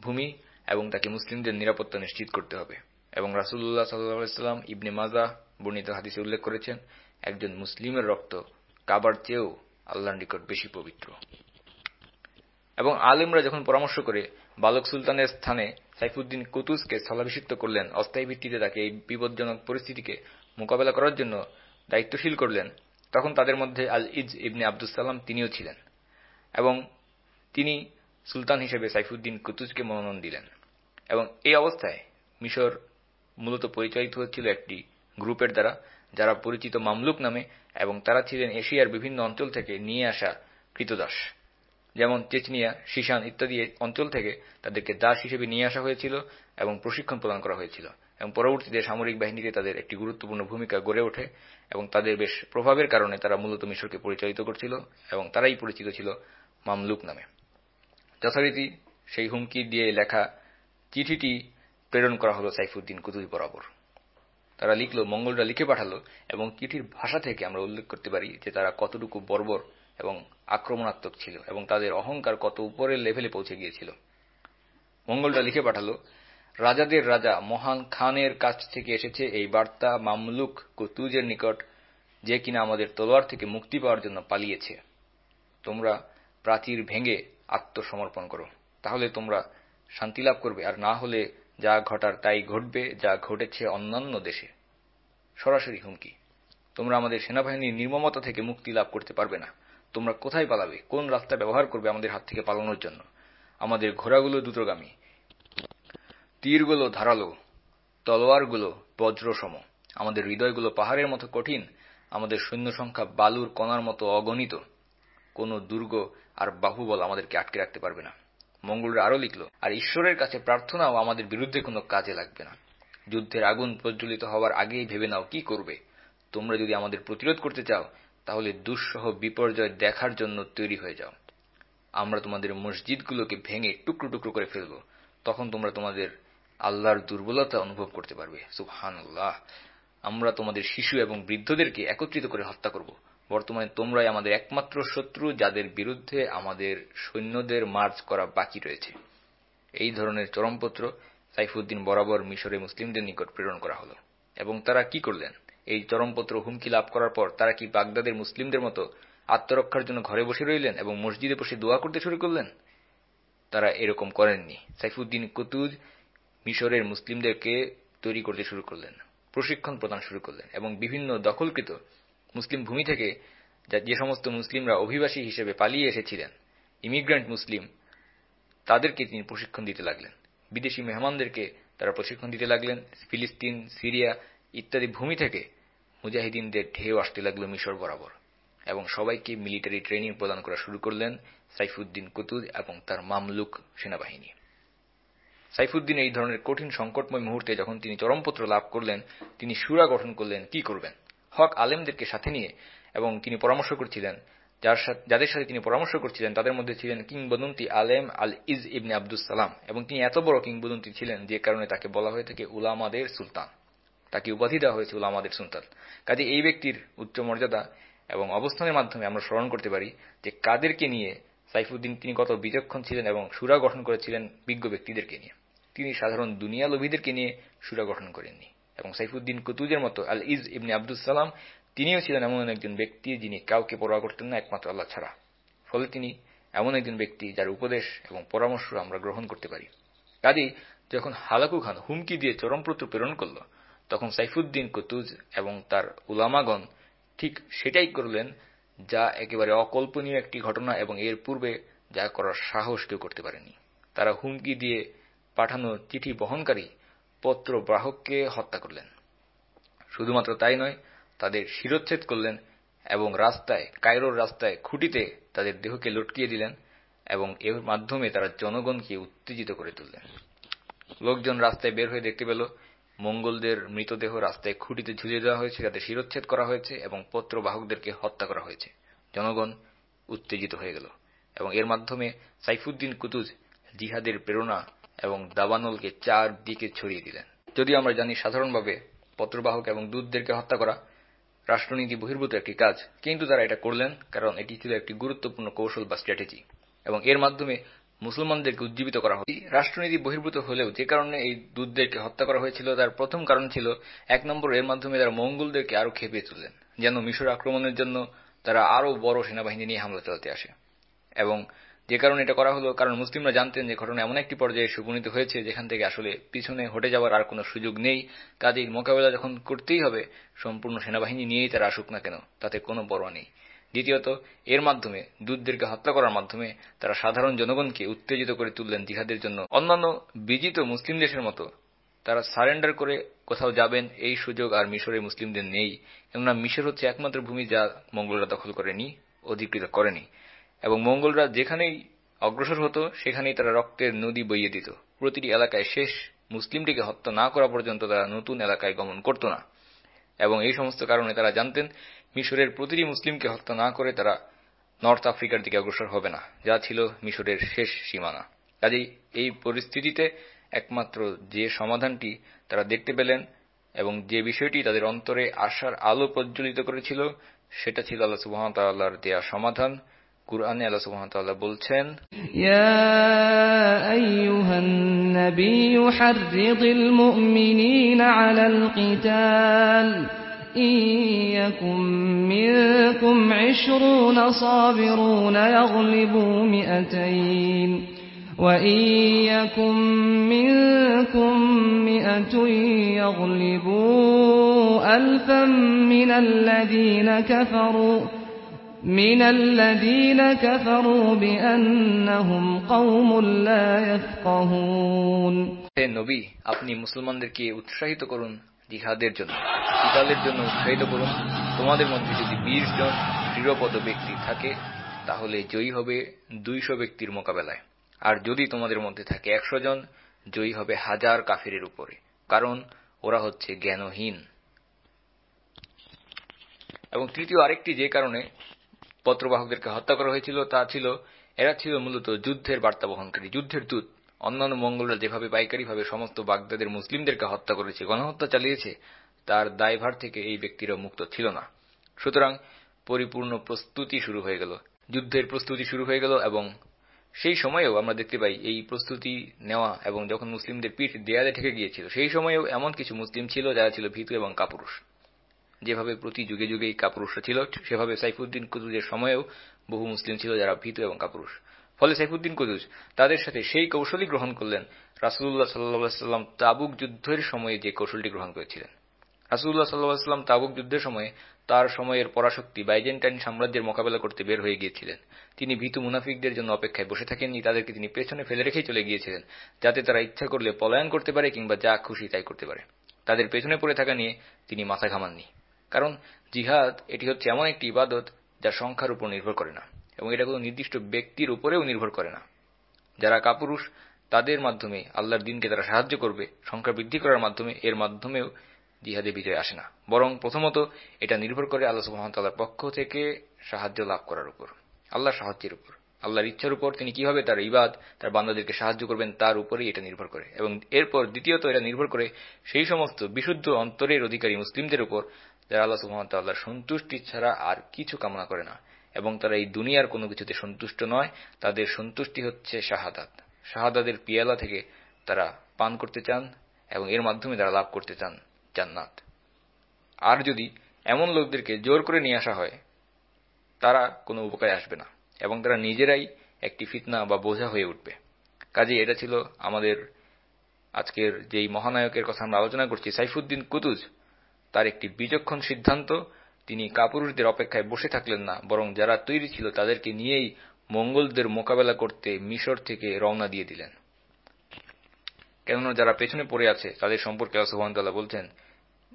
ভূমি এবং তাকে মুসলিমদের নিরাপত্তা নিশ্চিত করতে হবে। এবং রাসুল্লাহ সাল্লাম ইবনে মাজা বর্ণিত হাদিসে উল্লেখ করেছেন একজন মুসলিমের রক্ত কাবার চেয়েও আল্লাহর নিকট বেশি পবিত্র। এবং আলেমরা যখন পরামর্শ করে, বালক সুলতানের স্থানে সাইফুদ্দিন কুতুজকে স্থলাভিষিক্ত করলেন, অস্থায়ী ভিত্তিতে তাকে এই বিপজ্জনক পরিস্থিতিকে মোকাবেলা করার জন্য দায়িত্বশীল করলেন, তখন তাদের মধ্যে আল ইজ ইবনে আব্দুল সালাম তিনিও ছিলেন। এবং তিনি সুলতান হিসেবে সাইফুদ্দিন কুতুজকে মনোনয়ন দিলেন। এবং এই অবস্থায় মিশর মূলত পরিচালিত হচ্ছিল একটি গ্রুপের দ্বারা যারা পরিচিত মামলুক নামে এবং তারা ছিলেন এশিয়ার বিভিন্ন অঞ্চল থেকে নিয়ে আসা কৃতদাস। যেমন চেচনিয়া, শিশান ইত্যাদি অঞ্চল থেকে তাদেরকে দাস হিসেবে নিয়ে আসা হয়েছিল এবং প্রশিক্ষণ প্রদান করা হয়েছিল এবং পরবর্তীতে সামরিক বাহিনীতে তাদের একটি গুরুত্বপূর্ণ ভূমিকা গড়ে ওঠে এবং তাদের বেশ প্রভাবের কারণে তারা মূলত মিশরকে পরিচালিত করছিল এবং তারাই পরিচিত ছিল মামলুক নামে। যথারীতি সেই হুমকি দিয়ে লেখা চিঠিটি প্রেরণ করা হল সাইফুদ্দিন কুতুজ বরাবর। তারা লিখল, মঙ্গলরা লিখে পাঠালো এবং চিঠির ভাষা থেকে আমরা উল্লেখ করতে পারি যে তারা কতটুকু বর্বর এবং আক্রমণাত্মক ছিল এবং তাদের অহংকার কত উপরের লেভেলে পৌঁছে গিয়েছিল। মঙ্গলরা লিখে পাঠালো, রাজাদের রাজা মহান খানের কাছ থেকে এসেছে এই বার্তা মামলুক কুতুজের নিকট, যে কিনা আমাদের তলোয়ার থেকে মুক্তি পাওয়ার জন্য পালিয়েছে। তোমরা প্রাচীর ভেঙে আত্মসমর্পণ করো। তাহলে তোমরা শান্তি লাভ করবে। আর না হলে যা ঘটার তাই ঘটবে, যা ঘটেছে অন্যান্য দেশে। সরাসরি হুমকি। তোমরা আমাদের সেনাবাহিনীর নির্মমতা থেকে মুক্তি লাভ করতে পারবে না। তোমরা কোথায় পালাবে? কোন রাস্তা ব্যবহার করবে আমাদের হাত থেকে পালানোর জন্য? আমাদের ঘোড়াগুলো দ্রুতগামী। তীরগুলো ধারালো। তলোয়ারগুলো বজ্রসম। আমাদের হৃদয়গুলো পাহাড়ের মতো কঠিন। আমাদের সৈন্য সংখ্যা বালুর কণার মতো অগণিত। কোনো দুর্গ আর বাহুবল আমাদেরকে আটকে রাখতে পারবে না। মঙ্গলরা আরও লিখল, আর ঈশ্বরের কাছে প্রার্থনাও আমাদের বিরুদ্ধে কোনো কাজে লাগবে না। যুদ্ধের আগুন প্রজ্বলিত হওয়ার আগেই ভেবে নাও কি করবে। তোমরা যদি আমাদের প্রতিরোধ করতে চাও, তাহলে দুঃসহ বিপর্যয় দেখার জন্য তৈরি হয়ে যাও। আমরা তোমাদের মসজিদগুলোকে ভেঙে টুকরো টুকরো করে ফেলব। তখন তোমরা তোমাদের আল্লাহর দুর্বলতা অনুভব করতে পারবে। আল্লাহ আমরা তোমাদের শিশু এবং বৃদ্ধদেরকে একত্রিত করে হত্যা করব। বর্তমানে তোমরাই আমাদের একমাত্র শত্রু, যাদের বিরুদ্ধে আমাদের সৈন্যদের মার্চ করা বাকি রয়েছে। এই ধরনের চরমপত্র সাইফুদ্দিন বরাবর মিশরে মুসলিমদের নিকট প্রেরণ করা হল। এবং তারা কি করলেন? এই চরমপত্র হুমকি লাভ করার পর তারা কি বাগদাদের মুসলিমদের মতো আত্মরক্ষার জন্য ঘরে বসে রইলেন এবং মসজিদে বসে দোয়া করতে শুরু করলেন? তারা এরকম করেননি। সাইফুদ্দিন কুতুজ মিশরের মুসলিমদেরকে তৈরি করতে শুরু করলেন, প্রশিক্ষণ প্রদান শুরু করলেন এবং বিভিন্ন দখলকৃত মুসলিম ভূমি থেকে যে সমস্ত মুসলিমরা অভিবাসী হিসেবে পালিয়ে এসেছিলেন ইমিগ্রেন্ট মুসলিম, তাদেরকে তিনি প্রশিক্ষণ দিতে লাগলেন। বিদেশি মেহমানদেরকে তারা প্রশিক্ষণ দিতে লাগলেন। ফিলিস্তিন, সিরিয়া ইত্যাদি ভূমি থেকে মুজাহিদিনদের ঢেউ আসতে লাগল মিশর বরাবর এবং সবাইকে মিলিটারি ট্রেনিং প্রদান করা শুরু করলেন সাইফুদ্দিন কুতুজ এবং তার মামলুক সেনাবাহিনী। সাইফুদ্দিন এই ধরনের কঠিন সংকটময় মুহূর্তে যখন তিনি চরমপত্র লাভ করলেন, তিনি সুরা গঠন করলেন, কি করবেন? হক আলেমদেরকে সাথে নিয়ে এবং তিনি পরামর্শ করছিলেন যাদের সাথে তিনি পরামর্শ করছিলেন, তাদের মধ্যে ছিলেন কিংবদন্তি আলেম আল ইজ ইবনে আব্দুল সালাম এবং তিনি এত বড় কিংবদন্তি ছিলেন যে কারণে তাকে বলা হয়ে থাকে উলামাদের সুলতান। তাকে উপাধি দেওয়া হয়েছে উলামাদের সুলতান। কাজে এই ব্যক্তির উচ্চ মর্যাদা এবং অবস্থানের মাধ্যমে আমরা স্মরণ করতে পারি যে কাদেরকে নিয়ে সাইফুদ্দিন তিনি কত বিচক্ষণ ছিলেন এবং সুরা গঠন করেছিলেন বিজ্ঞ ব্যক্তিদেরকে নিয়ে। তিনি সাধারণ দুনিয়া লোভীদেরকে নিয়ে সুরা গঠন করেননি। এবং সাইফুদ্দিন কুতুজের মতো আল ইজ ইবনে আব্দুল সালাম, তিনিও ছিলেন এমন একজন ব্যক্তি যিনি কাউকে পরোয়া করতেন না, একমাত্র আল্লাহ ছাড়া। ফলে তিনি এমন একজন ব্যক্তি যার উপদেশ এবং পরামর্শ আমরা গ্রহণ করতে পারি। কাজেই যখন হালাকু খান হুমকি দিয়ে চরমপত্র প্রেরণ করল, তখন সাইফুদ্দিন কুতুজ এবং তার উলামাগণ ঠিক সেটাই করলেন যা একেবারে অকল্পনীয় একটি ঘটনা এবং এর পূর্বে যা করার সাহস কেউ করতে পারেনি। তারা হুমকি দিয়ে পাঠানো চিঠি বহনকারী পত্র বাহককে হত্যা করলেন। শুধুমাত্র তাই নয়, তাদের শিরোচ্ছেদ করলেন এবং রাস্তায়, কায়রোর রাস্তায় খুঁটিতে তাদের দেহকে লটকিয়ে দিলেন এবং এর মাধ্যমে তারা জনগণকে উত্তেজিত করে তুললেন। লোকজন রাস্তায় বের হয়ে দেখতে পেল, মঙ্গলদের মৃতদেহ রাস্তায় খুঁটিতে ঝুলিয়ে দেওয়া হয়েছে যাতে শিরোচ্ছেদ করা হয়েছে এবং পত্রবাহকদেরকে হত্যা করা হয়েছে। জনগণ উত্তেজিত হয়ে গেল এবং এর মাধ্যমে সাইফুদ্দিন কুতুজ জিহাদের প্রেরণা এবং দাবানলকে চার দিকে ছড়িয়ে দিলেন। যদি আমরা জানি সাধারণভাবে পত্রবাহক এবং দূতদেরকে হত্যা করা রাষ্ট্রনীতি বহির্ভূত একটি কাজ, কিন্তু তারা এটা করলেন কারণ এটি ছিল একটি গুরুত্বপূর্ণ কৌশল বা স্ট্র্যাটেজি। এবং এর মাধ্যমে মুসলমানদেরকে উজ্জীবিত করা হয়। রাষ্ট্রনীতি বহির্ভূত হলেও যে কারণে এই দূতদেরকে হত্যা করা হয়েছিল, তার প্রথম কারণ ছিল এক নম্বর এর মাধ্যমে তারা মঙ্গলদেরকে আরও খেপিয়ে তুললেন, যেন মিশর আক্রমণের জন্য তারা আরও বড় সেনাবাহিনী নিয়ে হামলা চালাতে আসে। এবং যে কারণে এটা করা হলো, কারণ মুসলিমরা জানতেন যে ঘটনা এমন একটি পর্যায়ে সুপনীত হয়েছে, যেখান থেকে আসলে পিছনে হটে যাওয়ার আর কোনো সুযোগ নেই। কাজেই মোকাবেলা যখন করতেই হবে, সম্পূর্ণ সেনাবাহিনী নিয়েই তারা আসুক না কেন, তাতে কোনো পরোয়া নেই। দ্বিতীয়ত, এর মাধ্যমে দূতদেরকে হত্যা করার মাধ্যমে তারা সাধারণ জনগণকে উত্তেজিত করে তুললেন জিহাদের জন্য। অন্যান্য বিজিত মুসলিম দেশের মতো, তারা সারেন্ডার করে কোথাও যাবেন, এই সুযোগ আর মিশরে মুসলিমদের নেই। কেননা মিশর হচ্ছে একমাত্র ভূমি যা মঙ্গলরা দখল করেনি, অধিকৃত করেনি। এবং মঙ্গলরা যেখানেই অগ্রসর হতো, সেখানেই তারা রক্তের নদী বইয়ে দিত। প্রতিটি এলাকায় শেষ মুসলিমটিকে হত্যা না করা পর্যন্ত তারা নতুন এলাকায় গমন করত না। এবং এই সমস্ত কারণে তারা জানতেন, মিশরের প্রতিটি মুসলিমকে হত্যা না করে তারা নর্থ আফ্রিকার দিকে অগ্রসর হবে না, যা ছিল মিশরের শেষ সীমানা। কাজেই এই পরিস্থিতিতে একমাত্র যে সমাধানটি তারা দেখতে পেলেন এবং যে বিষয়টি তাদের অন্তরে আশার আলো প্রজ্বলিত করেছিল, সেটা ছিল আল্লাহ সুবাহতাল্লাহর দেয়া সমাধান। কুরআনে আল্লাহ সুবহানাহু ওয়া তাআলা বলছেন ইয়া আইয়ুহান নাবিয়্যু হাররিদিল মুমিনিনা আলাল কিতাল ইয়াকুম মিনকুম 20 সাবিরুন ইয়াগলিবু মিআতাইন وإن يكن منكم مئة يغلبوا ألفا من الذين كفروا من الذين كفروا بأنهم قوم لا يفقهون হে নবী আপনি মুসলমানদেরকে উৎসাহিত করুন জিহাদের জন্য কিতালের জন্য উৎসাহিত করুন তোমাদের মধ্যে যদি বিশ জন দৃঢ়পদ ব্যক্তি থাকে তাহলে জয়ী হবে দুইশো ব্যক্তির মোকাবেলায় আর যদি তোমাদের মধ্যে থাকে একশো জন জয়ী হবে হাজার কাফিরের উপরে কারণ ওরা হচ্ছে জ্ঞানহীন এবং তৃতীয় আরেকটি যে কারণে পত্রবাহকদেরকে হত্যা করা হয়েছিল, তা ছিল, এরা ছিল মূলত যুদ্ধের বার্তা বহনকারী। যুদ্ধের দূত, অন্যান্য মঙ্গলরা যেভাবে পাইকারিভাবে সমস্ত বাগদাদের মুসলিমদেরকে হত্যা করেছে, গণহত্যা চালিয়েছে, তার দায়ভার থেকে এই ব্যক্তিরা মুক্ত ছিল না। সুতরাং পরিপূর্ণ প্রস্তুতি শুরু হয়ে গেল। যুদ্ধের প্রস্তুতি শুরু হয়ে গেল এবং সেই সময়েও আমরা দেখতে পাই, এই প্রস্তুতি নেওয়া এবং যখন মুসলিমদের পিঠ দেয়ালে ঠেকে গিয়েছিল, সেই সময়েও এমন কিছু মুসলিম ছিল যারা ছিল ভীতু এবং কাপুরুষ। যেভাবে প্রতি যুগে যুগেই কাপুরুষরা ছিল সেভাবে সাইফুদ্দিন কুতুজের সময়েও বহু মুসলিম ছিল যারা ভীতু এবং কাপুরুষ। ফলে সাইফুদ্দিন কুতুজ তাদের সাথে সেই কৌশলই গ্রহণ করলেন রাসুল্লাহ সাল্লাম তাবুক যুদ্ধের সময়ে যে কৌশলটি গ্রহণ করেছিলেন। রাসুল্লাহ সাল্লাহাম তাবুক যুদ্ধের সময় তার সময়ের পরাশক্তি বাইজেন্টাইন সাম্রাজ্যের মোকাবেলা করতে বের হয়ে গিয়েছিলেন। তিনি ভীতু মুনাফিকদের জন্য অপেক্ষায় বসে থাকেননি, তাদেরকে তিনি পেছনে ফেলে রেখেই চলে গিয়েছিলেন, যাতে তারা ইচ্ছা করলে পলায়ন করতে পারে কিংবা যা খুশি তাই করতে পারে। তাদের পেছনে পড়ে থাকা নিয়ে তিনি মাথা ঘামাননি। কারণ জিহাদ এটি হচ্ছে এমন একটি ইবাদত যা সংখ্যার উপর নির্ভর করে না, এবং এটা কোনো নির্দিষ্ট ব্যক্তির উপরেও নির্ভর করে না। যারা কাপুরুষ, তাদের মাধ্যমে আল্লাহর দিনকে তারা সাহায্য করবে, সংখ্যা বৃদ্ধি করার মাধ্যমে, এর মাধ্যমেও জিহাদে বিজয় আসে না। বরং প্রথমত এটা নির্ভর করে আল্লাহ সুহামতাল্লাহর পক্ষ থেকে সাহায্য লাভ করার উপর, আল্লাহর সাহায্যের উপর। আল্লাহর ইচ্ছার উপর তিনি কীভাবে তার ইবাদ, তার বান্দাদেরকে সাহায্য করবেন তার উপরেই এটা নির্ভর করে, এবং এরপর দ্বিতীয়ত এটা নির্ভর করে সেই সমস্ত বিশুদ্ধ অন্তরের অধিকারী মুসলিমদের উপর যারা আল্লাহ সুহামতাল্লাহর সন্তুষ্টি ছাড়া আর কিছু কামনা করে না। এবং তারা এই দুনিয়ার কোনো কিছুতে সন্তুষ্ট নয়, তাদের সন্তুষ্টি হচ্ছে শাহাদাত। শাহাদাদের পিয়ালা থেকে তারা পান করতে চান এবং এর মাধ্যমে তারা লাভ করতে চান জান্নাত। আর যদি এমন লোকদেরকে জোর করে নিয়ে আসা হয়, তারা কোনো উপকারে আসবে না এবং তারা নিজেরাই একটি ফিতনা বা বোঝা হয়ে উঠবে। কাজে এটা ছিল আমাদের আজকের যেই মহানায়কের কথা আমরা আলোচনা করছি, সাইফুদ্দিন কুতুজ। তার একটি বিচক্ষণ সিদ্ধান্ত। তিনি কাপুরুষদের অপেক্ষায় বসে থাকলেন না, বরং যারা তৈরি ছিল তাদেরকে নিয়েই মঙ্গলদের মোকাবেলা করতে মিশর থেকে রওনা দিয়ে দিলেন। কেননা যারা পেছনে পড়ে আছে, তাদের সম্পর্কে আল্লাহ বলছেন,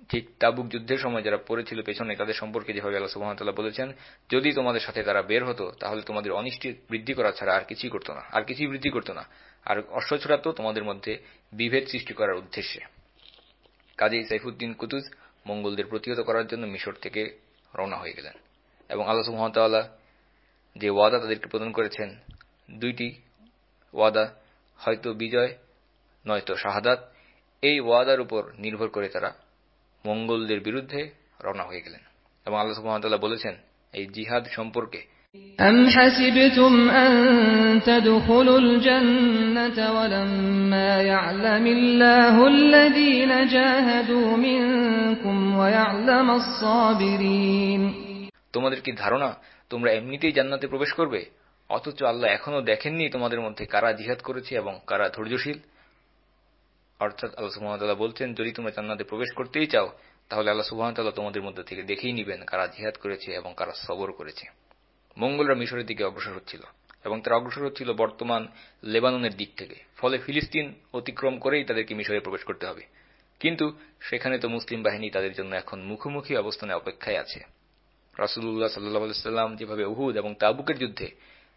ঠিক তাবুক যুদ্ধের সময় যারা পড়েছিল পেছনে, তাদের সম্পর্কে যেভাবে আল্লাহ বলেছেন, যদি তোমাদের সাথে তারা বের হতো, তাহলে তোমাদের অনিষ্টি বৃদ্ধি করা ছাড়া আর কিছুই করতো না, আর কিছুই বৃদ্ধি করতো না। আর অশ্ব তোমাদের মধ্যে বিভেদ সৃষ্টি করার উদ্দেশ্যে। কাজেই সাইফুদ্দিন কুতুজ মঙ্গলদের প্রতিহত করার জন্য মিশর থেকে রওনা হয়ে গেলেন। এবং আল্লাহ সুহামতাল্লাহ যে ওয়াদা তাদেরকে প্রদান করেছেন, দুইটি ওয়াদা, হয়তো বিজয়, নয়তো শাহাদাত, এই ওয়াদার উপর নির্ভর করে তারা মঙ্গলদের বিরুদ্ধে রওনা হয়ে গেলেন। এবং আল্লাহ সুহামতাল্লাহ বলেছেন, এই জিহাদ সম্পর্কে أم حسبتم أن تدخلوا الجنة ولما يعلم الله الذين جاهدوا منكم ويعلم الصابرين তোমাদের কি ধারণা তোমরা এমনিতেই জান্নাতে প্রবেশ করবে অথচ আল্লাহ এখনো দেখেননি তোমাদের মধ্যে কারা জিহাদ করেছে এবং কারা ধৈর্যশীল অর্থাৎ আল্লাহ সুহামতাল্লাহ বলছেন যদি তোমরা জান্নাতে প্রবেশ করতেই চাও তাহলে আল্লাহ সুহামতাল্লাহ তোমাদের মধ্যে থেকে দেখেই নিবেন কারা জিহাদ করেছে এবং কারা সবর করেছে মঙ্গলরা মিশরের দিকে অগ্রসর হচ্ছিল এবং তারা অগ্রসর হচ্ছিল বর্তমান লেবাননের দিক থেকে। ফলে ফিলিস্তিন অতিক্রম করেই তাদেরকে মিশরে প্রবেশ করতে হবে। কিন্তু সেখানে তো মুসলিম বাহিনী তাদের জন্য এখন মুখোমুখি অবস্থানে অপেক্ষায় আছে। রাসুল্লাহ সাল্লাম যেভাবে উহুদ এবং তাবুকের যুদ্ধে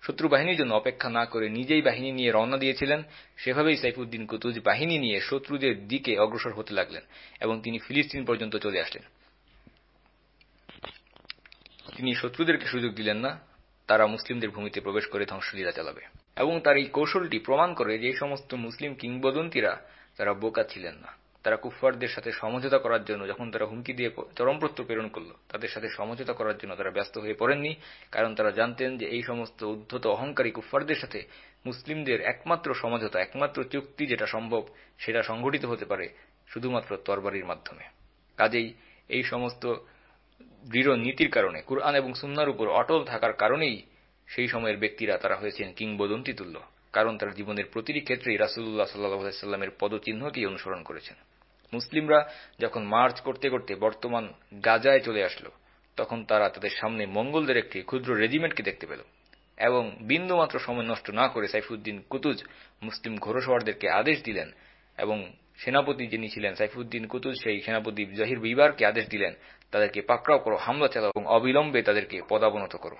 শত্রু বাহিনীর জন্য অপেক্ষা না করে নিজেই বাহিনী নিয়ে রওনা দিয়েছিলেন, সেভাবেই সাইফুদ্দিন কুতুজ বাহিনী নিয়ে শত্রুদের দিকে অগ্রসর হতে লাগলেন এবং তিনি ফিলিস্তিন পর্যন্ত চলে আসলেন। তিনি শত্রুদেরকে সুযোগ দিলেন না তারা মুসলিমদের ভূমিতে প্রবেশ করে ধ্বংসলীলা চালাবে। এবং তার এই কৌশলটি প্রমাণ করে যে সমস্ত মুসলিম কিংবদন্তীরা তারা বোকা ছিলেন না। তারা কুফফারদের সাথে সমঝোতা করার জন্য যখন তারা হুমকি দিয়ে চরমপত্র প্রেরণ করল, তাদের সাথে সমঝোতা করার জন্য তারা ব্যস্ত হয়ে পড়েননি, কারণ তারা জানতেন যে এই সমস্ত উদ্ধত অহংকারী কুফফারদের সাথে মুসলিমদের একমাত্র সমঝোতা, একমাত্র চুক্তি যেটা সম্ভব, সেটা সংঘটিত হতে পারে শুধুমাত্র তরবারির মাধ্যমে। কাজেই এই সমস্ত দৃঢ় নীতির কারণে কুরআন এবং সুন্নার উপর অটল থাকার কারণেই সেই সময়ের ব্যক্তিরা তারা হয়েছেন কিংবদন্তি তুল্য কারণ তার জীবনের প্রতিটি ক্ষেত্রেই রাসুল্লাহ সাল্লাহামের পদচিহ্নকেই অনুসরণ করেছেন। মুসলিমরা যখন মার্চ করতে করতে বর্তমান গাজায় চলে আসলো, তখন তারা তাদের সামনে মঙ্গলদের একটি ক্ষুদ্র রেজিমেন্টকে দেখতে পেল এবং বিন্দুমাত্র সময় নষ্ট না করে সাইফুদ্দিন কুতুজ মুসলিম ঘোরসওয়ারদেরকে আদেশ দিলেন এবং সেনাপতি যিনি ছিলেন, সাইফুদ্দিন কুতুজ সেই সেনাপতি জহির বিবারকে আদেশ দিলেন, তাদেরকে পাকড়াও করো, হামলা চালাও এবং অবিলম্বে তাদেরকে পদাবনত করো।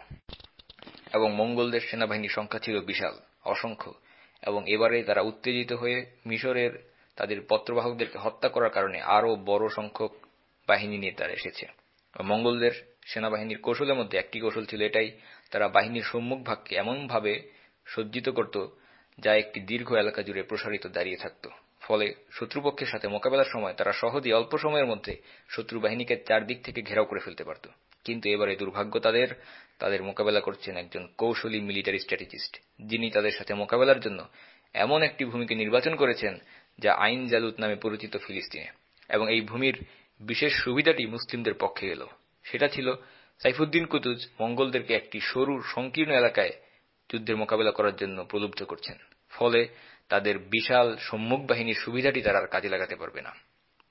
এবং মঙ্গলদের সেনাবাহিনীর সংখ্যা ছিল বিশাল, অসংখ্য। এবং এবারে তারা উত্তেজিত হয়ে মিশরের তাদের পত্রবাহকদেরকে হত্যা করার কারণে আরও বড় সংখ্যক বাহিনী নিয়ে তারা এসেছে। মঙ্গলদের সেনাবাহিনীর কৌশলের মধ্যে একটি কৌশল ছিল এটাই, তারা বাহিনীর সম্মুখ ভাগকে এমনভাবে সজ্জিত করত যা একটি দীর্ঘ এলাকা জুড়ে প্রসারিত দাঁড়িয়ে থাকত। ফলে শত্রুপক্ষের সাথে মোকাবেলার সময় তারা সহজেই অল্প সময়ের মধ্যে শত্রু বাহিনীকে চারদিক থেকে ঘেরাও করে ফেলতে পারত। কিন্তু এবারে দুর্ভাগ্য তাদের তাদের মোকাবেলা করছেন একজন কৌশলী মিলিটারি স্ট্র্যাটেজিস্ট, যিনি তাদের সাথে মোকাবেলার জন্য এমন একটি ভূমিকে নির্বাচন করেছেন যা আইন জালুত নামে পরিচিত ফিলিস্তিনে। এবং এই ভূমির বিশেষ সুবিধাটি মুসলিমদের পক্ষে এলো। সেটা ছিল সাইফুদ্দিন কুতুজ মঙ্গলদেরকে একটি সরু, সংকীর্ণ এলাকায় যুদ্ধের মোকাবেলা করার জন্য প্রলুব্ধ করছেন। ফলে তাদের বিশাল সম্মুখ বাহিনীর সুবিধাটি তারা আর কাজে লাগাতে পারবে না।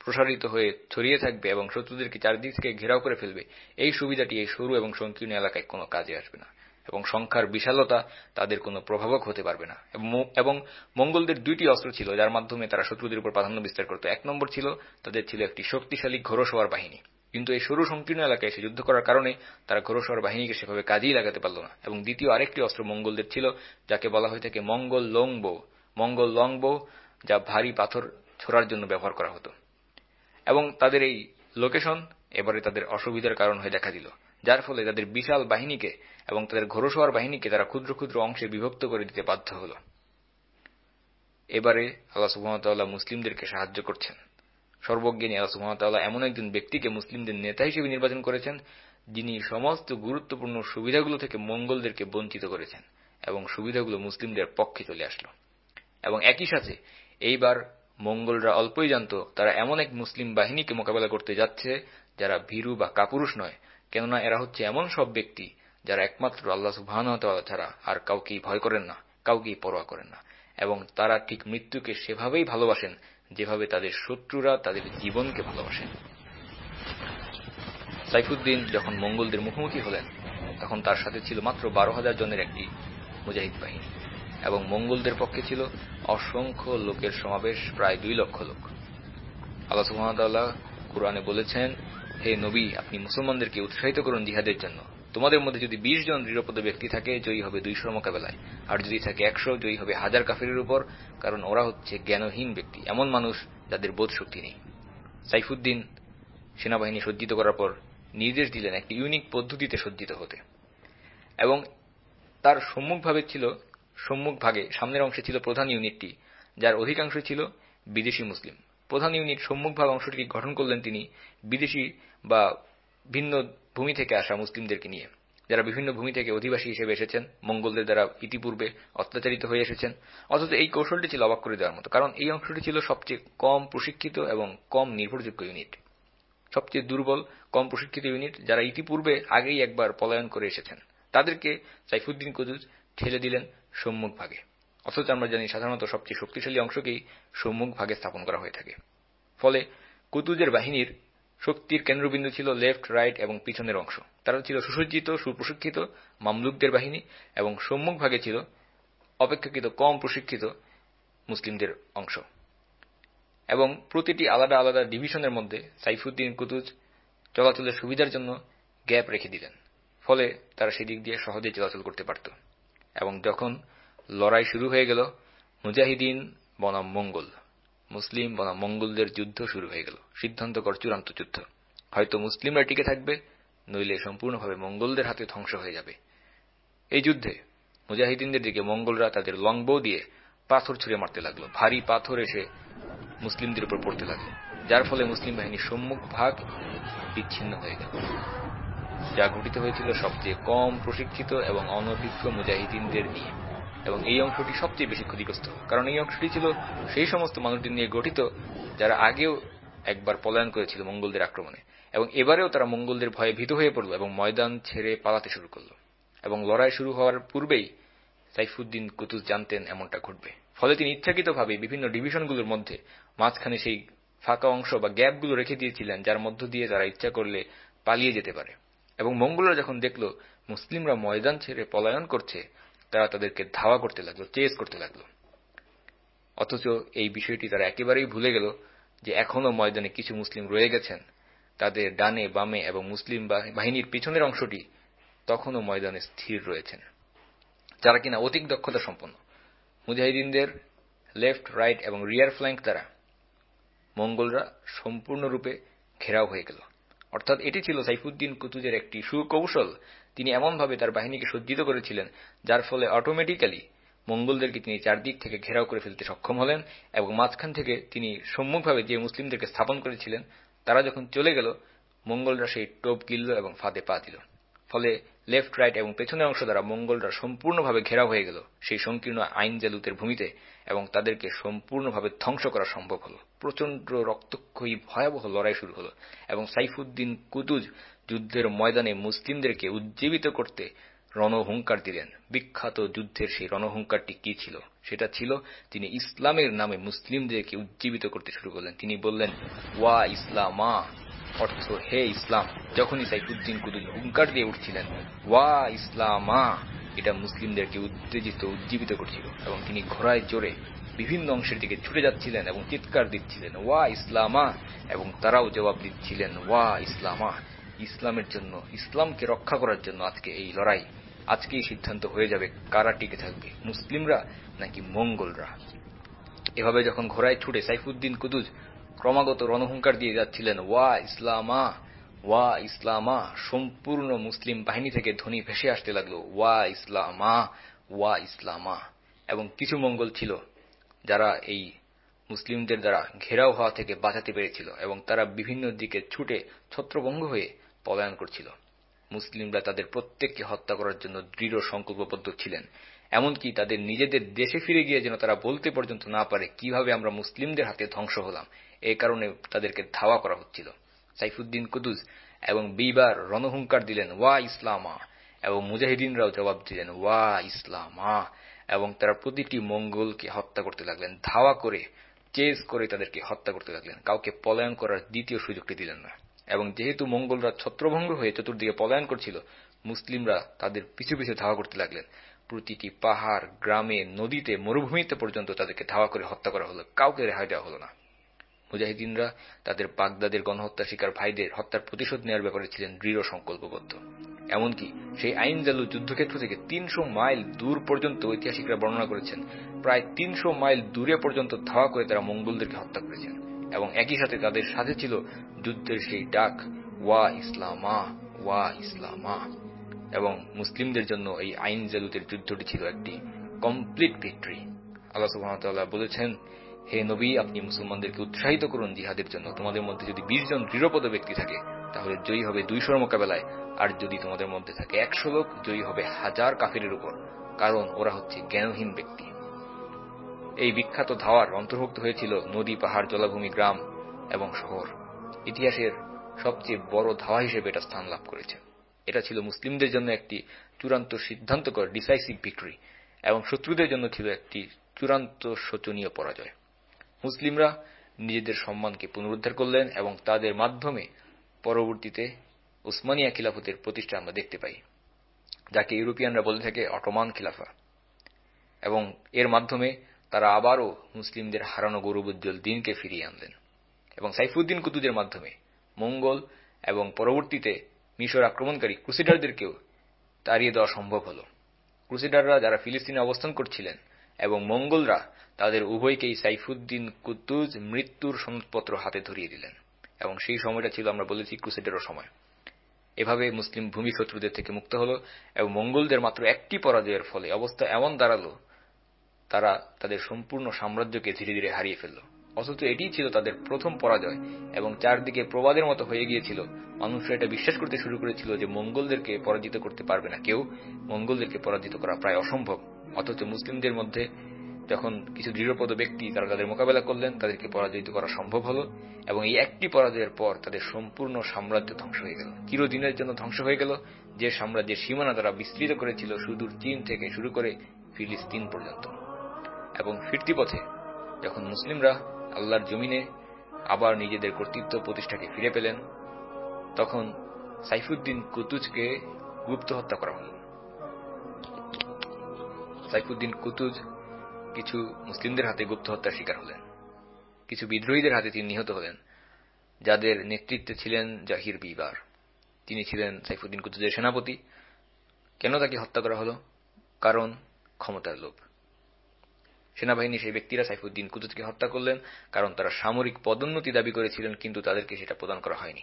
প্রসারিত হয়ে ছড়িয়ে থাকবে এবং শত্রুদেরকে চারদিক থেকে ঘেরাও করে ফেলবে, এই সুবিধাটি এই সরু এবং সংকীর্ণ এলাকায় কোনো কাজে আসবে না এবং সংখ্যার বিশালতা তাদের কোনো প্রভাবক হতে পারবে না। এবং মঙ্গলদের দুইটি অস্ত্র ছিল, যার মাধ্যমে তারা শত্রুদের উপর প্রাধান্য বিস্তার করত। এক নম্বর ছিল, তাদের ছিল একটি শক্তিশালী ঘোরসোয়ার বাহিনী। কিন্তু এই সরু সংকীর্ণ এলাকায় এসে যুদ্ধ করার কারণে তারা ঘোরসর বাহিনীকে সেভাবে কাজেই লাগাতে পারল না। এবং দ্বিতীয় আরেকটি অস্ত্র মঙ্গলদের ছিল, যাকে বলা হয়ে থাকে মঙ্গল লংবো। মঙ্গল লংবো যা ভারী পাথর ছোড়ার জন্য ব্যবহার করা হতো। এবং তাদের এই লোকেশন এবারে তাদের অসুবিধার কারণ হয়ে দেখা দিল, যার ফলে তাদের বিশাল বাহিনীকে এবং তাদের ঘোরসোয়ার বাহিনীকে তারা ক্ষুদ্র ক্ষুদ্র অংশে বিভক্ত করে দিতে বাধ্য হল। এবারে আল্লাহ সুহামতাল্লাহ মুসলিমদেরকে সাহায্য করছেন। সর্বজ্ঞানী আল্লাহ সুহামতাল্লাহ এমন একজন ব্যক্তিকে মুসলিমদের নেতা হিসেবে নির্বাচন করেছেন, যিনি সমস্ত গুরুত্বপূর্ণ সুবিধাগুলো থেকে মঙ্গলদেরকে বঞ্চিত করেছেন এবং সুবিধাগুলো মুসলিমদের পক্ষে চলে আসলো। এবং একই সাথে এইবার মঙ্গলরা অল্পই জানত তারা এমন এক মুসলিম বাহিনীকে মোকাবেলা করতে যাচ্ছে যারা ভীরু বা কাপুরুষ নয়, কেননা এরা হচ্ছে এমন সব ব্যক্তি যারা একমাত্র আল্লাহ সুবাহ ছাড়া আর কাউকেই ভয় করেন না, কাউকেই পরোয়া করেন না। এবং তারা ঠিক মৃত্যুকে সেভাবেই ভালোবাসেন যেভাবে তাদের শত্রুরা তাদের জীবনকে ভালোবাসেন। সাইফুদ্দিন যখন মঙ্গলদের মুখোমুখি হলেন, তখন তার সাথে ছিল মাত্র বারো হাজার জনের একটি মুজাহিদ বাহিনী। এবং মঙ্গলদের পক্ষে ছিল অসংখ্য লোকের সমাবেশ, প্রায় দুই লক্ষ লোক। আল্লাহ সুহামতাল্লাহ কোরআনে বলেছেন, হে নবী, আপনি মুসলমানদেরকে উৎসাহিত করুন জিহাদের জন্য। তোমাদের মধ্যে যদি বিশ জন দৃঢ়পদ ব্যক্তি থাকে, জয়ী হবে দুইশোর মোকাবেলায়। আর যদি থাকে একশো, জয়ী হবে হাজার কাফেরের উপর, কারণ ওরা হচ্ছে জ্ঞানহীন ব্যক্তি, এমন মানুষ যাদের বোধ শক্তি নেই। সাইফুদ্দিন সেনাবাহিনী সজ্জিত করার পর নির্দেশ দিলেন, একটি ইউনিক পদ্ধতিতে সজ্জিত হতে। এবং তার সম্মুখভাবে ছিল সম্মুখ ভাগে সামনের অংশে ছিল প্রধান ইউনিটটি, যার অধিকাংশ ছিল বিদেশি মুসলিম। প্রধান ইউনিট সম্মুখভাগ অংশটি গঠন করলেন তিনি বিদেশি বা ভিন্ন ভূমি থেকে আসা মুসলিমদেরকে নিয়ে, যারা বিভিন্ন ভূমি থেকে অধিবাসী হিসেবে এসেছেন, মঙ্গলদের দ্বারা ইতিপূর্বে অত্যাচারিত হয়ে এসেছেন। অথচ এই কৌশলটি ছিল অবাক করে দেওয়ার মতো, কারণ এই অংশটি ছিল সবচেয়ে কম প্রশিক্ষিত এবং কম নির্ভরযোগ্য ইউনিট। সবচেয়ে দুর্বল, কম প্রশিক্ষিত ইউনিট যারা ইতিপূর্বে আগেই একবার পলায়ন করে এসেছেন। তাদেরকে সাইফুদ্দিন কুদুজ ঠেলে দিলেন সম্মুখ ভাগে। অথচ আমরা জানি সাধারণত সবচেয়ে শক্তিশালী অংশকেই সম্মুখ ভাগে স্থাপন করা হয়ে থাকে। ফলে কুতুজের বাহিনীর শক্তির কেন্দ্রবিন্দু ছিল লেফট, রাইট এবং পিছনের অংশ। তারা ছিল সুসজ্জিত, সুপ্রশিক্ষিত মামলুকদের বাহিনী এবং সম্মুখ ভাগে ছিল অপেক্ষাকৃত কম প্রশিক্ষিত মুসলিমদের অংশ। এবং প্রতিটি আলাদা আলাদা ডিভিশনের মধ্যে সাইফুদ্দিন কুতুজ চলাচলের সুবিধার জন্য গ্যাপ রেখে দিলেন। ফলে তারা সেদিক দিয়ে সহজে চলাচল করতে পারত। এবং যখন লড়াই শুরু হয়ে গেল, মুজাহিদিন বনাম মঙ্গল, মুসলিম বনাম মঙ্গলদের যুদ্ধ শুরু হয়ে গেল। সিদ্ধান্তকর চূড়ান্ত যুদ্ধ। হয়তো মুসলিমরা টিকে থাকবে, নইলে সম্পূর্ণভাবে মঙ্গলদের হাতে ধ্বংস হয়ে যাবে। এই যুদ্ধে মুজাহিদিনদের দিকে মঙ্গলরা তাদের লংবো দিয়ে পাথর ছুঁড়ে মারতে লাগল। ভারী পাথর এসে মুসলিমদের উপর পড়তে লাগল, যার ফলে মুসলিম বাহিনীর সম্মুখ ভাগ বিচ্ছিন্ন হয়ে গেল। যা ঘটিত হয়েছিল সবচেয়ে কম প্রশিক্ষিত এবং অনভিজ্ঞ মুজাহিদিনদের নিয়ে। এবং এই অংশটি সবচেয়ে বেশি ক্ষতিগ্রস্ত। কারণ এই অংশটি ছিল সেই সমস্ত মানুষদের নিয়ে গঠিত, যারা আগেও একবার পলায়ন করেছিল মঙ্গলদের আক্রমণে। এবং এবারেও তারা মঙ্গলদের ভয়ে ভীত হয়ে পড়ল এবং ময়দান ছেড়ে পালাতে শুরু করল। এবং লড়াই শুরু হওয়ার পূর্বেই সাইফুদ্দিন কুতুজ জানতেন এমনটা ঘটবে। ফলে তিনি ইচ্ছাকৃতভাবে বিভিন্ন ডিভিশনগুলোর মধ্যে মাঝখানে সেই ফাঁকা অংশ বা গ্যাপগুলো রেখে দিয়েছিলেন, যার মধ্য দিয়ে তারা ইচ্ছা করলে পালিয়ে যেতে পারে। এবং মঙ্গলরা যখন দেখল মুসলিমরা ময়দান ছেড়ে পলায়ন করছে, তারা তাদেরকে ধাওয়া করতে লাগল, চেস করতে লাগল। অথচ এই বিষয়টি তারা একেবারেই ভুলে গেল যে এখনও ময়দানে কিছু মুসলিম রয়ে গেছেন। তাদের ডানে, বামে এবং মুসলিম বাহিনীর পিছনের অংশটি তখনও ময়দানে স্থির রয়েছেন, যারা কিনা অধিক দক্ষতা সম্পন্ন। মুজাহিদিনদের লেফট, রাইট এবং রিয়ার ফ্ল্যাঙ্ক দ্বারা মঙ্গলরা সম্পূর্ণরূপে ঘেরাও হয়ে গেল। অর্থাৎ এটি ছিল সাইফুদ্দিন কুতুজের একটি সুকৌশল। তিনি এমনভাবে তার বাহিনীকে সজ্জিত করেছিলেন, যার ফলে অটোমেটিক্যালি মঙ্গলদেরকে তিনি চারদিক থেকে ঘেরাও করে ফেলতে সক্ষম হলেন এবং মাঝখান থেকে তিনি সম্মুখভাবে যে মুসলিমদেরকে স্থাপন করেছিলেন, তারা যখন চলে গেল, মঙ্গলরা সেই টোপ গিলল এবং ফাঁদে পা দিল। ফলে লেফট রাইট এবং পেছনের অংশ দ্বারা মঙ্গলরা সম্পূর্ণভাবে ঘেরাও হয়ে গেল। সেই সংকীর্ণ আইন জালুতের ভূমিতে এবং তাদেরকে সম্পূর্ণভাবে ধ্বংস করা সম্ভব হল। প্রচণ্ড রক্তক্ষয়ী ভয়াবহ লড়াই শুরু হল এবং সাইফুদ্দিন কুতুজ যুদ্ধের ময়দানে মুসলিমদেরকে উজ্জীবিত করতে রণহুঙ্কার দিলেন। বিখ্যাত যুদ্ধের সেই রণহুঙ্কারটি কি ছিল? সেটা ছিল তিনি ইসলামের নামে মুসলিমদেরকে উজ্জীবিত করতে শুরু করলেন। তিনি বললেন, ওয়া ইসলামা অর্থ, হে ইসলাম। যখনই সাইফুদ্দিন কুদুল হুঙ্কার দিয়ে উঠছিলেন, ওয়া ইসলামা এটা মুসলিমদেরকে উত্তেজিত, উজ্জীবিত করছিল এবং তিনি ঘোড়ায় চড়ে বিভিন্ন অংশের দিকে ছুটে যাচ্ছিলেন এবং চিৎকার দিচ্ছিলেন, ওয়া ইসলামা! এবং তারাও জবাব দিচ্ছিলেন, ওয়া ইসলামা! ইসলামের জন্য, ইসলামকে রক্ষা করার জন্য আজকে এই লড়াই। আজকেই সিদ্ধান্ত হয়ে যাবে কারা টিকে থাকবে, মুসলিমরা নাকি মঙ্গলরা? এভাবে যখন ঘোড়ায় ছুটে সাইফুদ্দিন কুদুজ ক্রমাগত রণহুঙ্কার দিয়ে যাচ্ছিলেন, ওয়া ইসলামা! ওয়া ইসলামা! সম্পূর্ণ মুসলিম বাহিনী থেকে ধ্বনি ভেসে আসতে লাগল, ওয়া ইসলামা! ওয়া ইসলামা! এবং কিছু মঙ্গল ছিল যারা এই মুসলিমদের দ্বারা ঘেরাও হওয়া থেকে বাঁচাতে পেরেছিল এবং তারা বিভিন্ন দিকে ছুটে ছত্রভঙ্গ হয়ে পলায়ন করছিল। মুসলিমরা তাদের প্রত্যেককে হত্যা করার জন্য দৃঢ় সংকল্পবদ্ধ ছিলেন। এমনকি তাদের নিজেদের দেশে ফিরে গিয়ে যেন তারা বলতে পর্যন্ত না পারে কীভাবে আমরা মুসলিমদের হাতে ধ্বংস হলাম এই কারণে তাদেরকে ধাওয়া করা হচ্ছিল। সাইফুদ্দিন কুদুজ এবং বিবার রণহুঙ্কার দিলেন, ওয়া ইসলামা। এবং মুজাহিদিনরাও জবাব দিলেন, ওয়া ইসলামা। এবং তারা প্রতিটি মঙ্গলকে হত্যা করতে লাগলেন, ধাওয়া করে, চেজ করে তাদেরকে হত্যা করতে লাগলেন। কাউকে পলায়ন করার দ্বিতীয় সুযোগটি দিলেন না। এবং যেহেতু মঙ্গলরা ছত্রভঙ্গ হয়ে চতুর্দিকে পলায়ন করছিল, মুসলিমরা তাদের পিছু পিছু ধাওয়া করতে লাগলেন। প্রতিটি পাহাড়, গ্রামে, নদীতে, মরুভূমিতে পর্যন্ত তাদেরকে ধাওয়া করে হত্যা করা হলো। কাউকে রেহাই দেওয়া হল না। মুজাহিদিনরা তাদের বাগদাদের গণহত্যা শিকার ভাইদের হত্যার প্রতিশোধ নেওয়ার ব্যাপারে ছিলেন দৃঢ় সংকল্পবদ্ধ। এমনকি সেই আইন জালু যুদ্ধক্ষেত্র থেকে তিনশো মাইল দূর পর্যন্ত ঐতিহাসিকরা বর্ণনা করেছেন, প্রায় তিনশো মাইল দূরে পর্যন্ত ধাওয়া করে তারা মঙ্গলদেরকে হত্যা করেছেন এবং একই সাথে তাদের সাথে ছিল যুদ্ধের সেই ডাক, ওয়া ইসলামা ওয়া ইসলামা এবং মুসলিমদের জন্য এই আইন জালুতের যুদ্ধটি ছিল একটি কমপ্লিট ভিক্টরি আল্লাহ বলেছেন হে নবী, আপনি মুসলমানদেরকে উৎসাহিত করুন জিহাদের জন্য। তোমাদের মধ্যে যদি বিশ জন দৃঢ়পদ ব্যক্তি থাকে, তাহলে জয়ী হবে দুইশোর মোকাবেলায়। আর যদি তোমাদের মধ্যে থাকে একশো লোক, জয়ী হবে হাজার কাফিরের উপর। কারণ ওরা হচ্ছে জ্ঞানহীন ব্যক্তি। এই বিখ্যাত ধাওয়ার অন্তর্ভুক্ত হয়েছিল নদী, পাহাড়, জলাভূমি, গ্রাম এবং শহর। ইতিহাসের সবচেয়ে বড় ধাওয়া হিসেবে এটা স্থান লাভ করেছে। এটা ছিল মুসলিমদের জন্য একটি চূড়ান্ত সিদ্ধান্তকর ডিসাইসিভ ভিক্টরি এবং শত্রুদের জন্য ছিল একটি চূড়ান্ত শোচনীয় পরাজয়। মুসলিমরা নিজেদের সম্মানকে পুনরুদ্ধার করলেন এবং তাদের মাধ্যমে পরবর্তীতে উসমানিয়া খিলাফতের প্রতিষ্ঠা আমরা দেখতে পাই, যাকে ইউরোপিয়ানরা বলে থাকে অটোমান খিলাফা। এবং এর মাধ্যমে তারা আবারও মুসলিমদের হারানো গৌরবোজ্জ্বল দিনকে ফিরিয়ে আনলেন। এবং সাইফুদ্দিন কুতুদের মাধ্যমে মঙ্গল এবং পরবর্তীতে মিশর আক্রমণকারী ক্রুসিডারদেরকেও তাড়িয়ে দেওয়া সম্ভব হল। ক্রুসিডাররা যারা ফিলিস্তিনে অবস্থান করছিলেন এবং মঙ্গলরা তাদের উভয়কেই সাইফুদ্দিন কুদ্দুজ মৃত্যুর সনদপত্র হাতে ধরিয়ে দিলেন। এবং সেই সময়টা ছিল আমরা বলেছি ক্রুসেডেরও সময়। এভাবে মুসলিম ভূমি শত্রুদের থেকে মুক্ত হল এবং মঙ্গলদের মাত্র একটি পরাজয়ের ফলে অবস্থা এমন দাঁড়াল, তারা তাদের সম্পূর্ণ সাম্রাজ্যকে ধীরে ধীরে হারিয়ে ফেলল। অথচ এটিই ছিল তাদের প্রথম পরাজয় এবং চারদিকে প্রবাদের মতো হয়ে গিয়েছিল। মানুষরা এটা বিশ্বাস করতে শুরু করেছিল যে মঙ্গলদেরকে পরাজিত করতে পারবে না কেউ। মঙ্গলদেরকে পরাজিত করা প্রায় অসম্ভব। অথচ মুসলিমদের মধ্যে যখন কিছু দৃঢ়পদ ব্যক্তি তারা তাদের মোকাবেলা করলেন, তাদেরকে পরাজিত করা সম্ভব হল এবং এই একটি পরাজয়ের পর তাদের সম্পূর্ণ সাম্রাজ্য ধ্বংস হয়ে গেল। চিরদিনের জন্য ধ্বংস হয়ে গেল। যে সাম্রাজ্যের সীমানা তারা বিস্তৃত করেছিল, সুদূর চীন থেকে শুরু করে ফিলিস্তিন পর্যন্ত। এবং ফিরতি পথে যখন মুসলিমরা আল্লাহর জমিনে আবার নিজেদের কর্তৃত্ব প্রতিষ্ঠাকে ফিরে পেলেন, তখন সাইফুদ্দিন কুতুজকে গুপ্ত হত্যা করা হল। সাইফুদ্দিন কুতুজ কিছু মুসলিমদের হাতে গুপ্ত হত্যার শিকার হলেন। কিছু বিদ্রোহীদের হাতে তিনি নিহত হলেন, যাদের নেতৃত্বে ছিলেন জাহির বিবার। তিনি ছিলেন সাইফুদ্দিন কুতুজের সেনাপতি। কেন তাকে হত্যা করা হলো? কারণ ক্ষমতার লোভ। সেনাবাহিনী সেই ব্যক্তিরা সাইফুদ্দিন কুতুজকে হত্যা করলেন, কারণ তারা সামরিক পদোন্নতি দাবি করেছিলেন, কিন্তু তাদেরকে সেটা প্রদান করা হয়নি।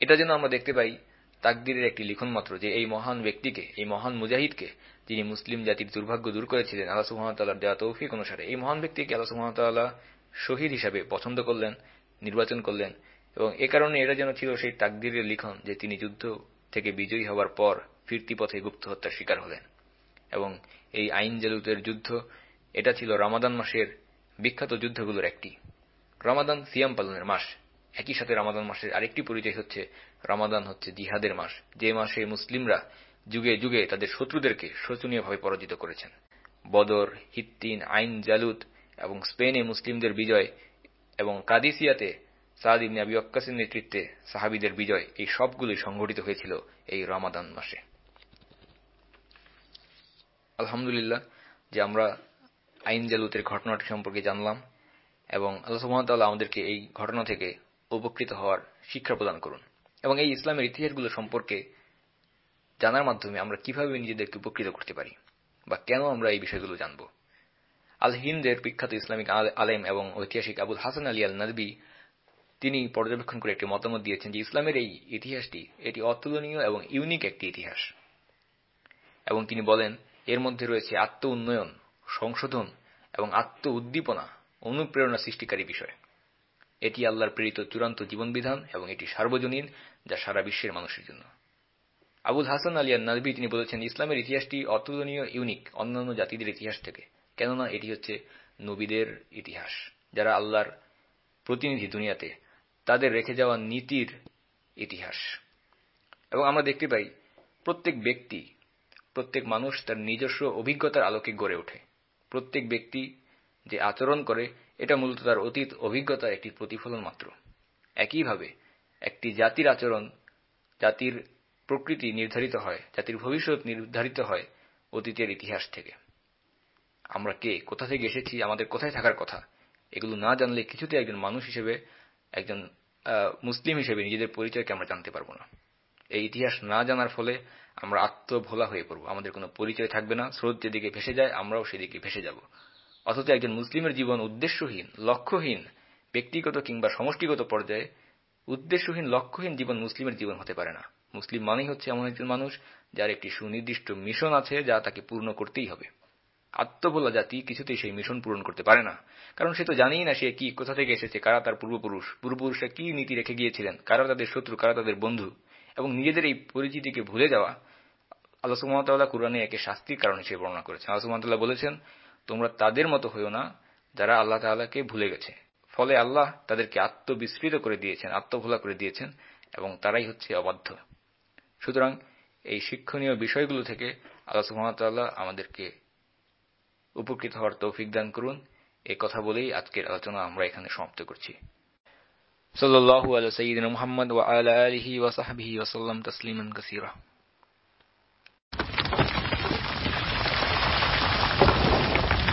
এটা যেন আমরা দেখতে পাই তাকদিরের একটি লিখন মাত্র যে এই মহান ব্যক্তিকে, এই মহান মুজাহিদকে যিনি মুসলিম জাতির দুর্ভাগ্য দূর করেছিলেন। আল্লাহ সুহামতাল্লাহ দেওয়া তৌফিক অনুসারে এই মহান ব্যক্তিকে আল্লাহ সুহামতাল্লাহ শহীদ হিসাবে পছন্দ করলেন, নির্বাচন করলেন এবং এ কারণে এটা যেন ছিল সেই তাকদিরের লিখন যে তিনি যুদ্ধ থেকে বিজয়ী হওয়ার পর ফিরতি পথে গুপ্ত হত্যার শিকার হলেন। এবং এই আইন জালুতের যুদ্ধ, এটা ছিল রামাদান মাসের বিখ্যাত যুদ্ধগুলোর একটি। রামাদান সিয়াম পালনের মাস। একই সাথে রামাদান মাসের আরেকটি পরিচয় হচ্ছে, রামাদান হচ্ছে জিহাদের মাস। যে মাসে মুসলিমরা যুগে যুগে তাদের শত্রুদেরকে শোচনীয়ভাবে পরাজিত করেছেন। বদর, হিত্তিন, আইন, জালুত এবং স্পেনে মুসলিমদের বিজয় এবং কাদিসিয়াতে সাদ ইবনে আবি অক্কাসের নেতৃত্বে সাহাবিদের বিজয় এই সবগুলোই সংঘটিত হয়েছিল এই রমাদান মাসে। আলহামদুলিল্লাহ, যে আমরা আইন জালুতের ঘটনাটি সম্পর্কে জানলাম এবং আল্লাহ সুহামতাল্লাহ আমাদেরকে এই ঘটনা থেকে উপকৃত হওয়ার শিক্ষা প্রদান করুন। এবং এই ইসলামের ইতিহাসগুলো সম্পর্কে জানার মাধ্যমে আমরা কীভাবে নিজেদেরকে উপকৃত করতে পারি? বা কেন আমরা এই বিষয়গুলো জানব? আল হিন্দের বিখ্যাত ইসলামিক আলেম এবং ঐতিহাসিক আবুল হাসান আলী আল নদবী তিনি পর্যবেক্ষণ করে একটি মতামত দিয়েছেন যে ইসলামের এই ইতিহাসটি এটি অতুলনীয় এবং ইউনিক একটি ইতিহাস। এবং তিনি বলেন, এর মধ্যে রয়েছে আত্ম উন্নয়ন, সংশোধন এবং আত্ম উদ্দীপনা, অনুপ্রেরণা সৃষ্টিকারী বিষয়। এটি আল্লাহর প্রেরিত চূড়ান্ত জীবনবিধান এবং এটি সার্বজনীন যা সারা বিশ্বের মানুষের জন্য। আবুল হাসান আলিয়ান নাদবি তিনি বলেছেন, ইসলামের ইতিহাসটি অতুলনীয় ইউনিক অন্যান্য জাতিদের ইতিহাস থেকে। কেননা এটি হচ্ছে নবীদের ইতিহাস, যারা আল্লাহর প্রতিনিধি দুনিয়াতে তাদের রেখে যাওয়া নীতির ইতিহাস। এবং আমরা দেখতে পাই, প্রত্যেক ব্যক্তি, প্রত্যেক মানুষ তার নিজস্ব অভিজ্ঞতার আলোকে গড়ে ওঠে। প্রত্যেক ব্যক্তি যে আচরণ করে, এটা মূলত তার অতীত অভিজ্ঞতার একটি প্রতিফলন মাত্র। একইভাবে, একটি জাতির আচরণ জাতির প্রকৃতি নির্ধারিত হয়, জাতির ভবিষ্যৎ নির্ধারিত হয় অতীতের ইতিহাস থেকে। আমরা কে, কোথা থেকে এসেছি, আমাদের কোথায় থাকার কথা, এগুলো না জানলে কিছুতে একজন মানুষ হিসেবে, একজন মুসলিম হিসেবে নিজেদের পরিচয়কে আমরা জানতে পারব না। এই ইতিহাস না জানার ফলে আমরা আত্মভোলা হয়ে পড়ব। আমাদের কোনো পরিচয় থাকবে না, স্রোত যেদিকে ভেসে যায়, আমরাও সেদিকে ভেসে যাব। অথচ একজন মুসলিমের জীবন উদ্দেশ্যহীন, লক্ষ্যহীন, ব্যক্তিগত কিংবা সমষ্টিগত পর্যায়ে, উদ্দেশ্যহীন, লক্ষ্যহীন জীবন মুসলিমের জীবন হতে পারে না। মুসলিম মানেই হচ্ছে এমন একজন মানুষ যার একটি সুনির্দিষ্ট মিশন আছে যা তাকে পূর্ণ করতেই হবে। আত্মভোলা জাতি কিছুতেই সেই মিশন পূরণ করতে পারে না। কারণ সে তো জানেই না সে কি, কোথা থেকে এসেছে, কারা তার পূর্বপুরুষ, পূর্বপুরুষরা কি নীতি রেখে গিয়েছিলেন, কারা তাদের শত্রু, কারা তাদের বন্ধু, এবং নিজেদের এই পরিচিতিকে ভুলে যাওয়া আল্লাহ সুমতাল্লাহ কুরআনে একে শাস্তির কারণ হিসেবে বর্ণনা করেছেন। আল্লাহ সুমতাল্লাহ বলেছেন, তোমরা তাদের মতো হইও না যারা আল্লাহ তাল্লাহকে ভুলে গেছে। ফলে আল্লাহ তাদেরকে আত্মবিস্মৃত করে দিয়েছেন, আত্মভোলা করে দিয়েছেন, এবং তারাই হচ্ছে অবাধ্য। সুতরাং এই শিক্ষণীয় বিষয়গুলো থেকে আল্লাহ সুহামতাল্লাহ আমাদেরকে উপকৃত হওয়ার তৌফিক দান করুন। এ কথা বলেই আজকের আলোচনা আমরা এখানে সমাপ্ত করছি। সাল্লাল্লাহু আলা সাইয়্যিদিনা মুহাম্মদ ওয়া আলা আলিহি ওয়া সাহবিহি ওয়া কাসীরা।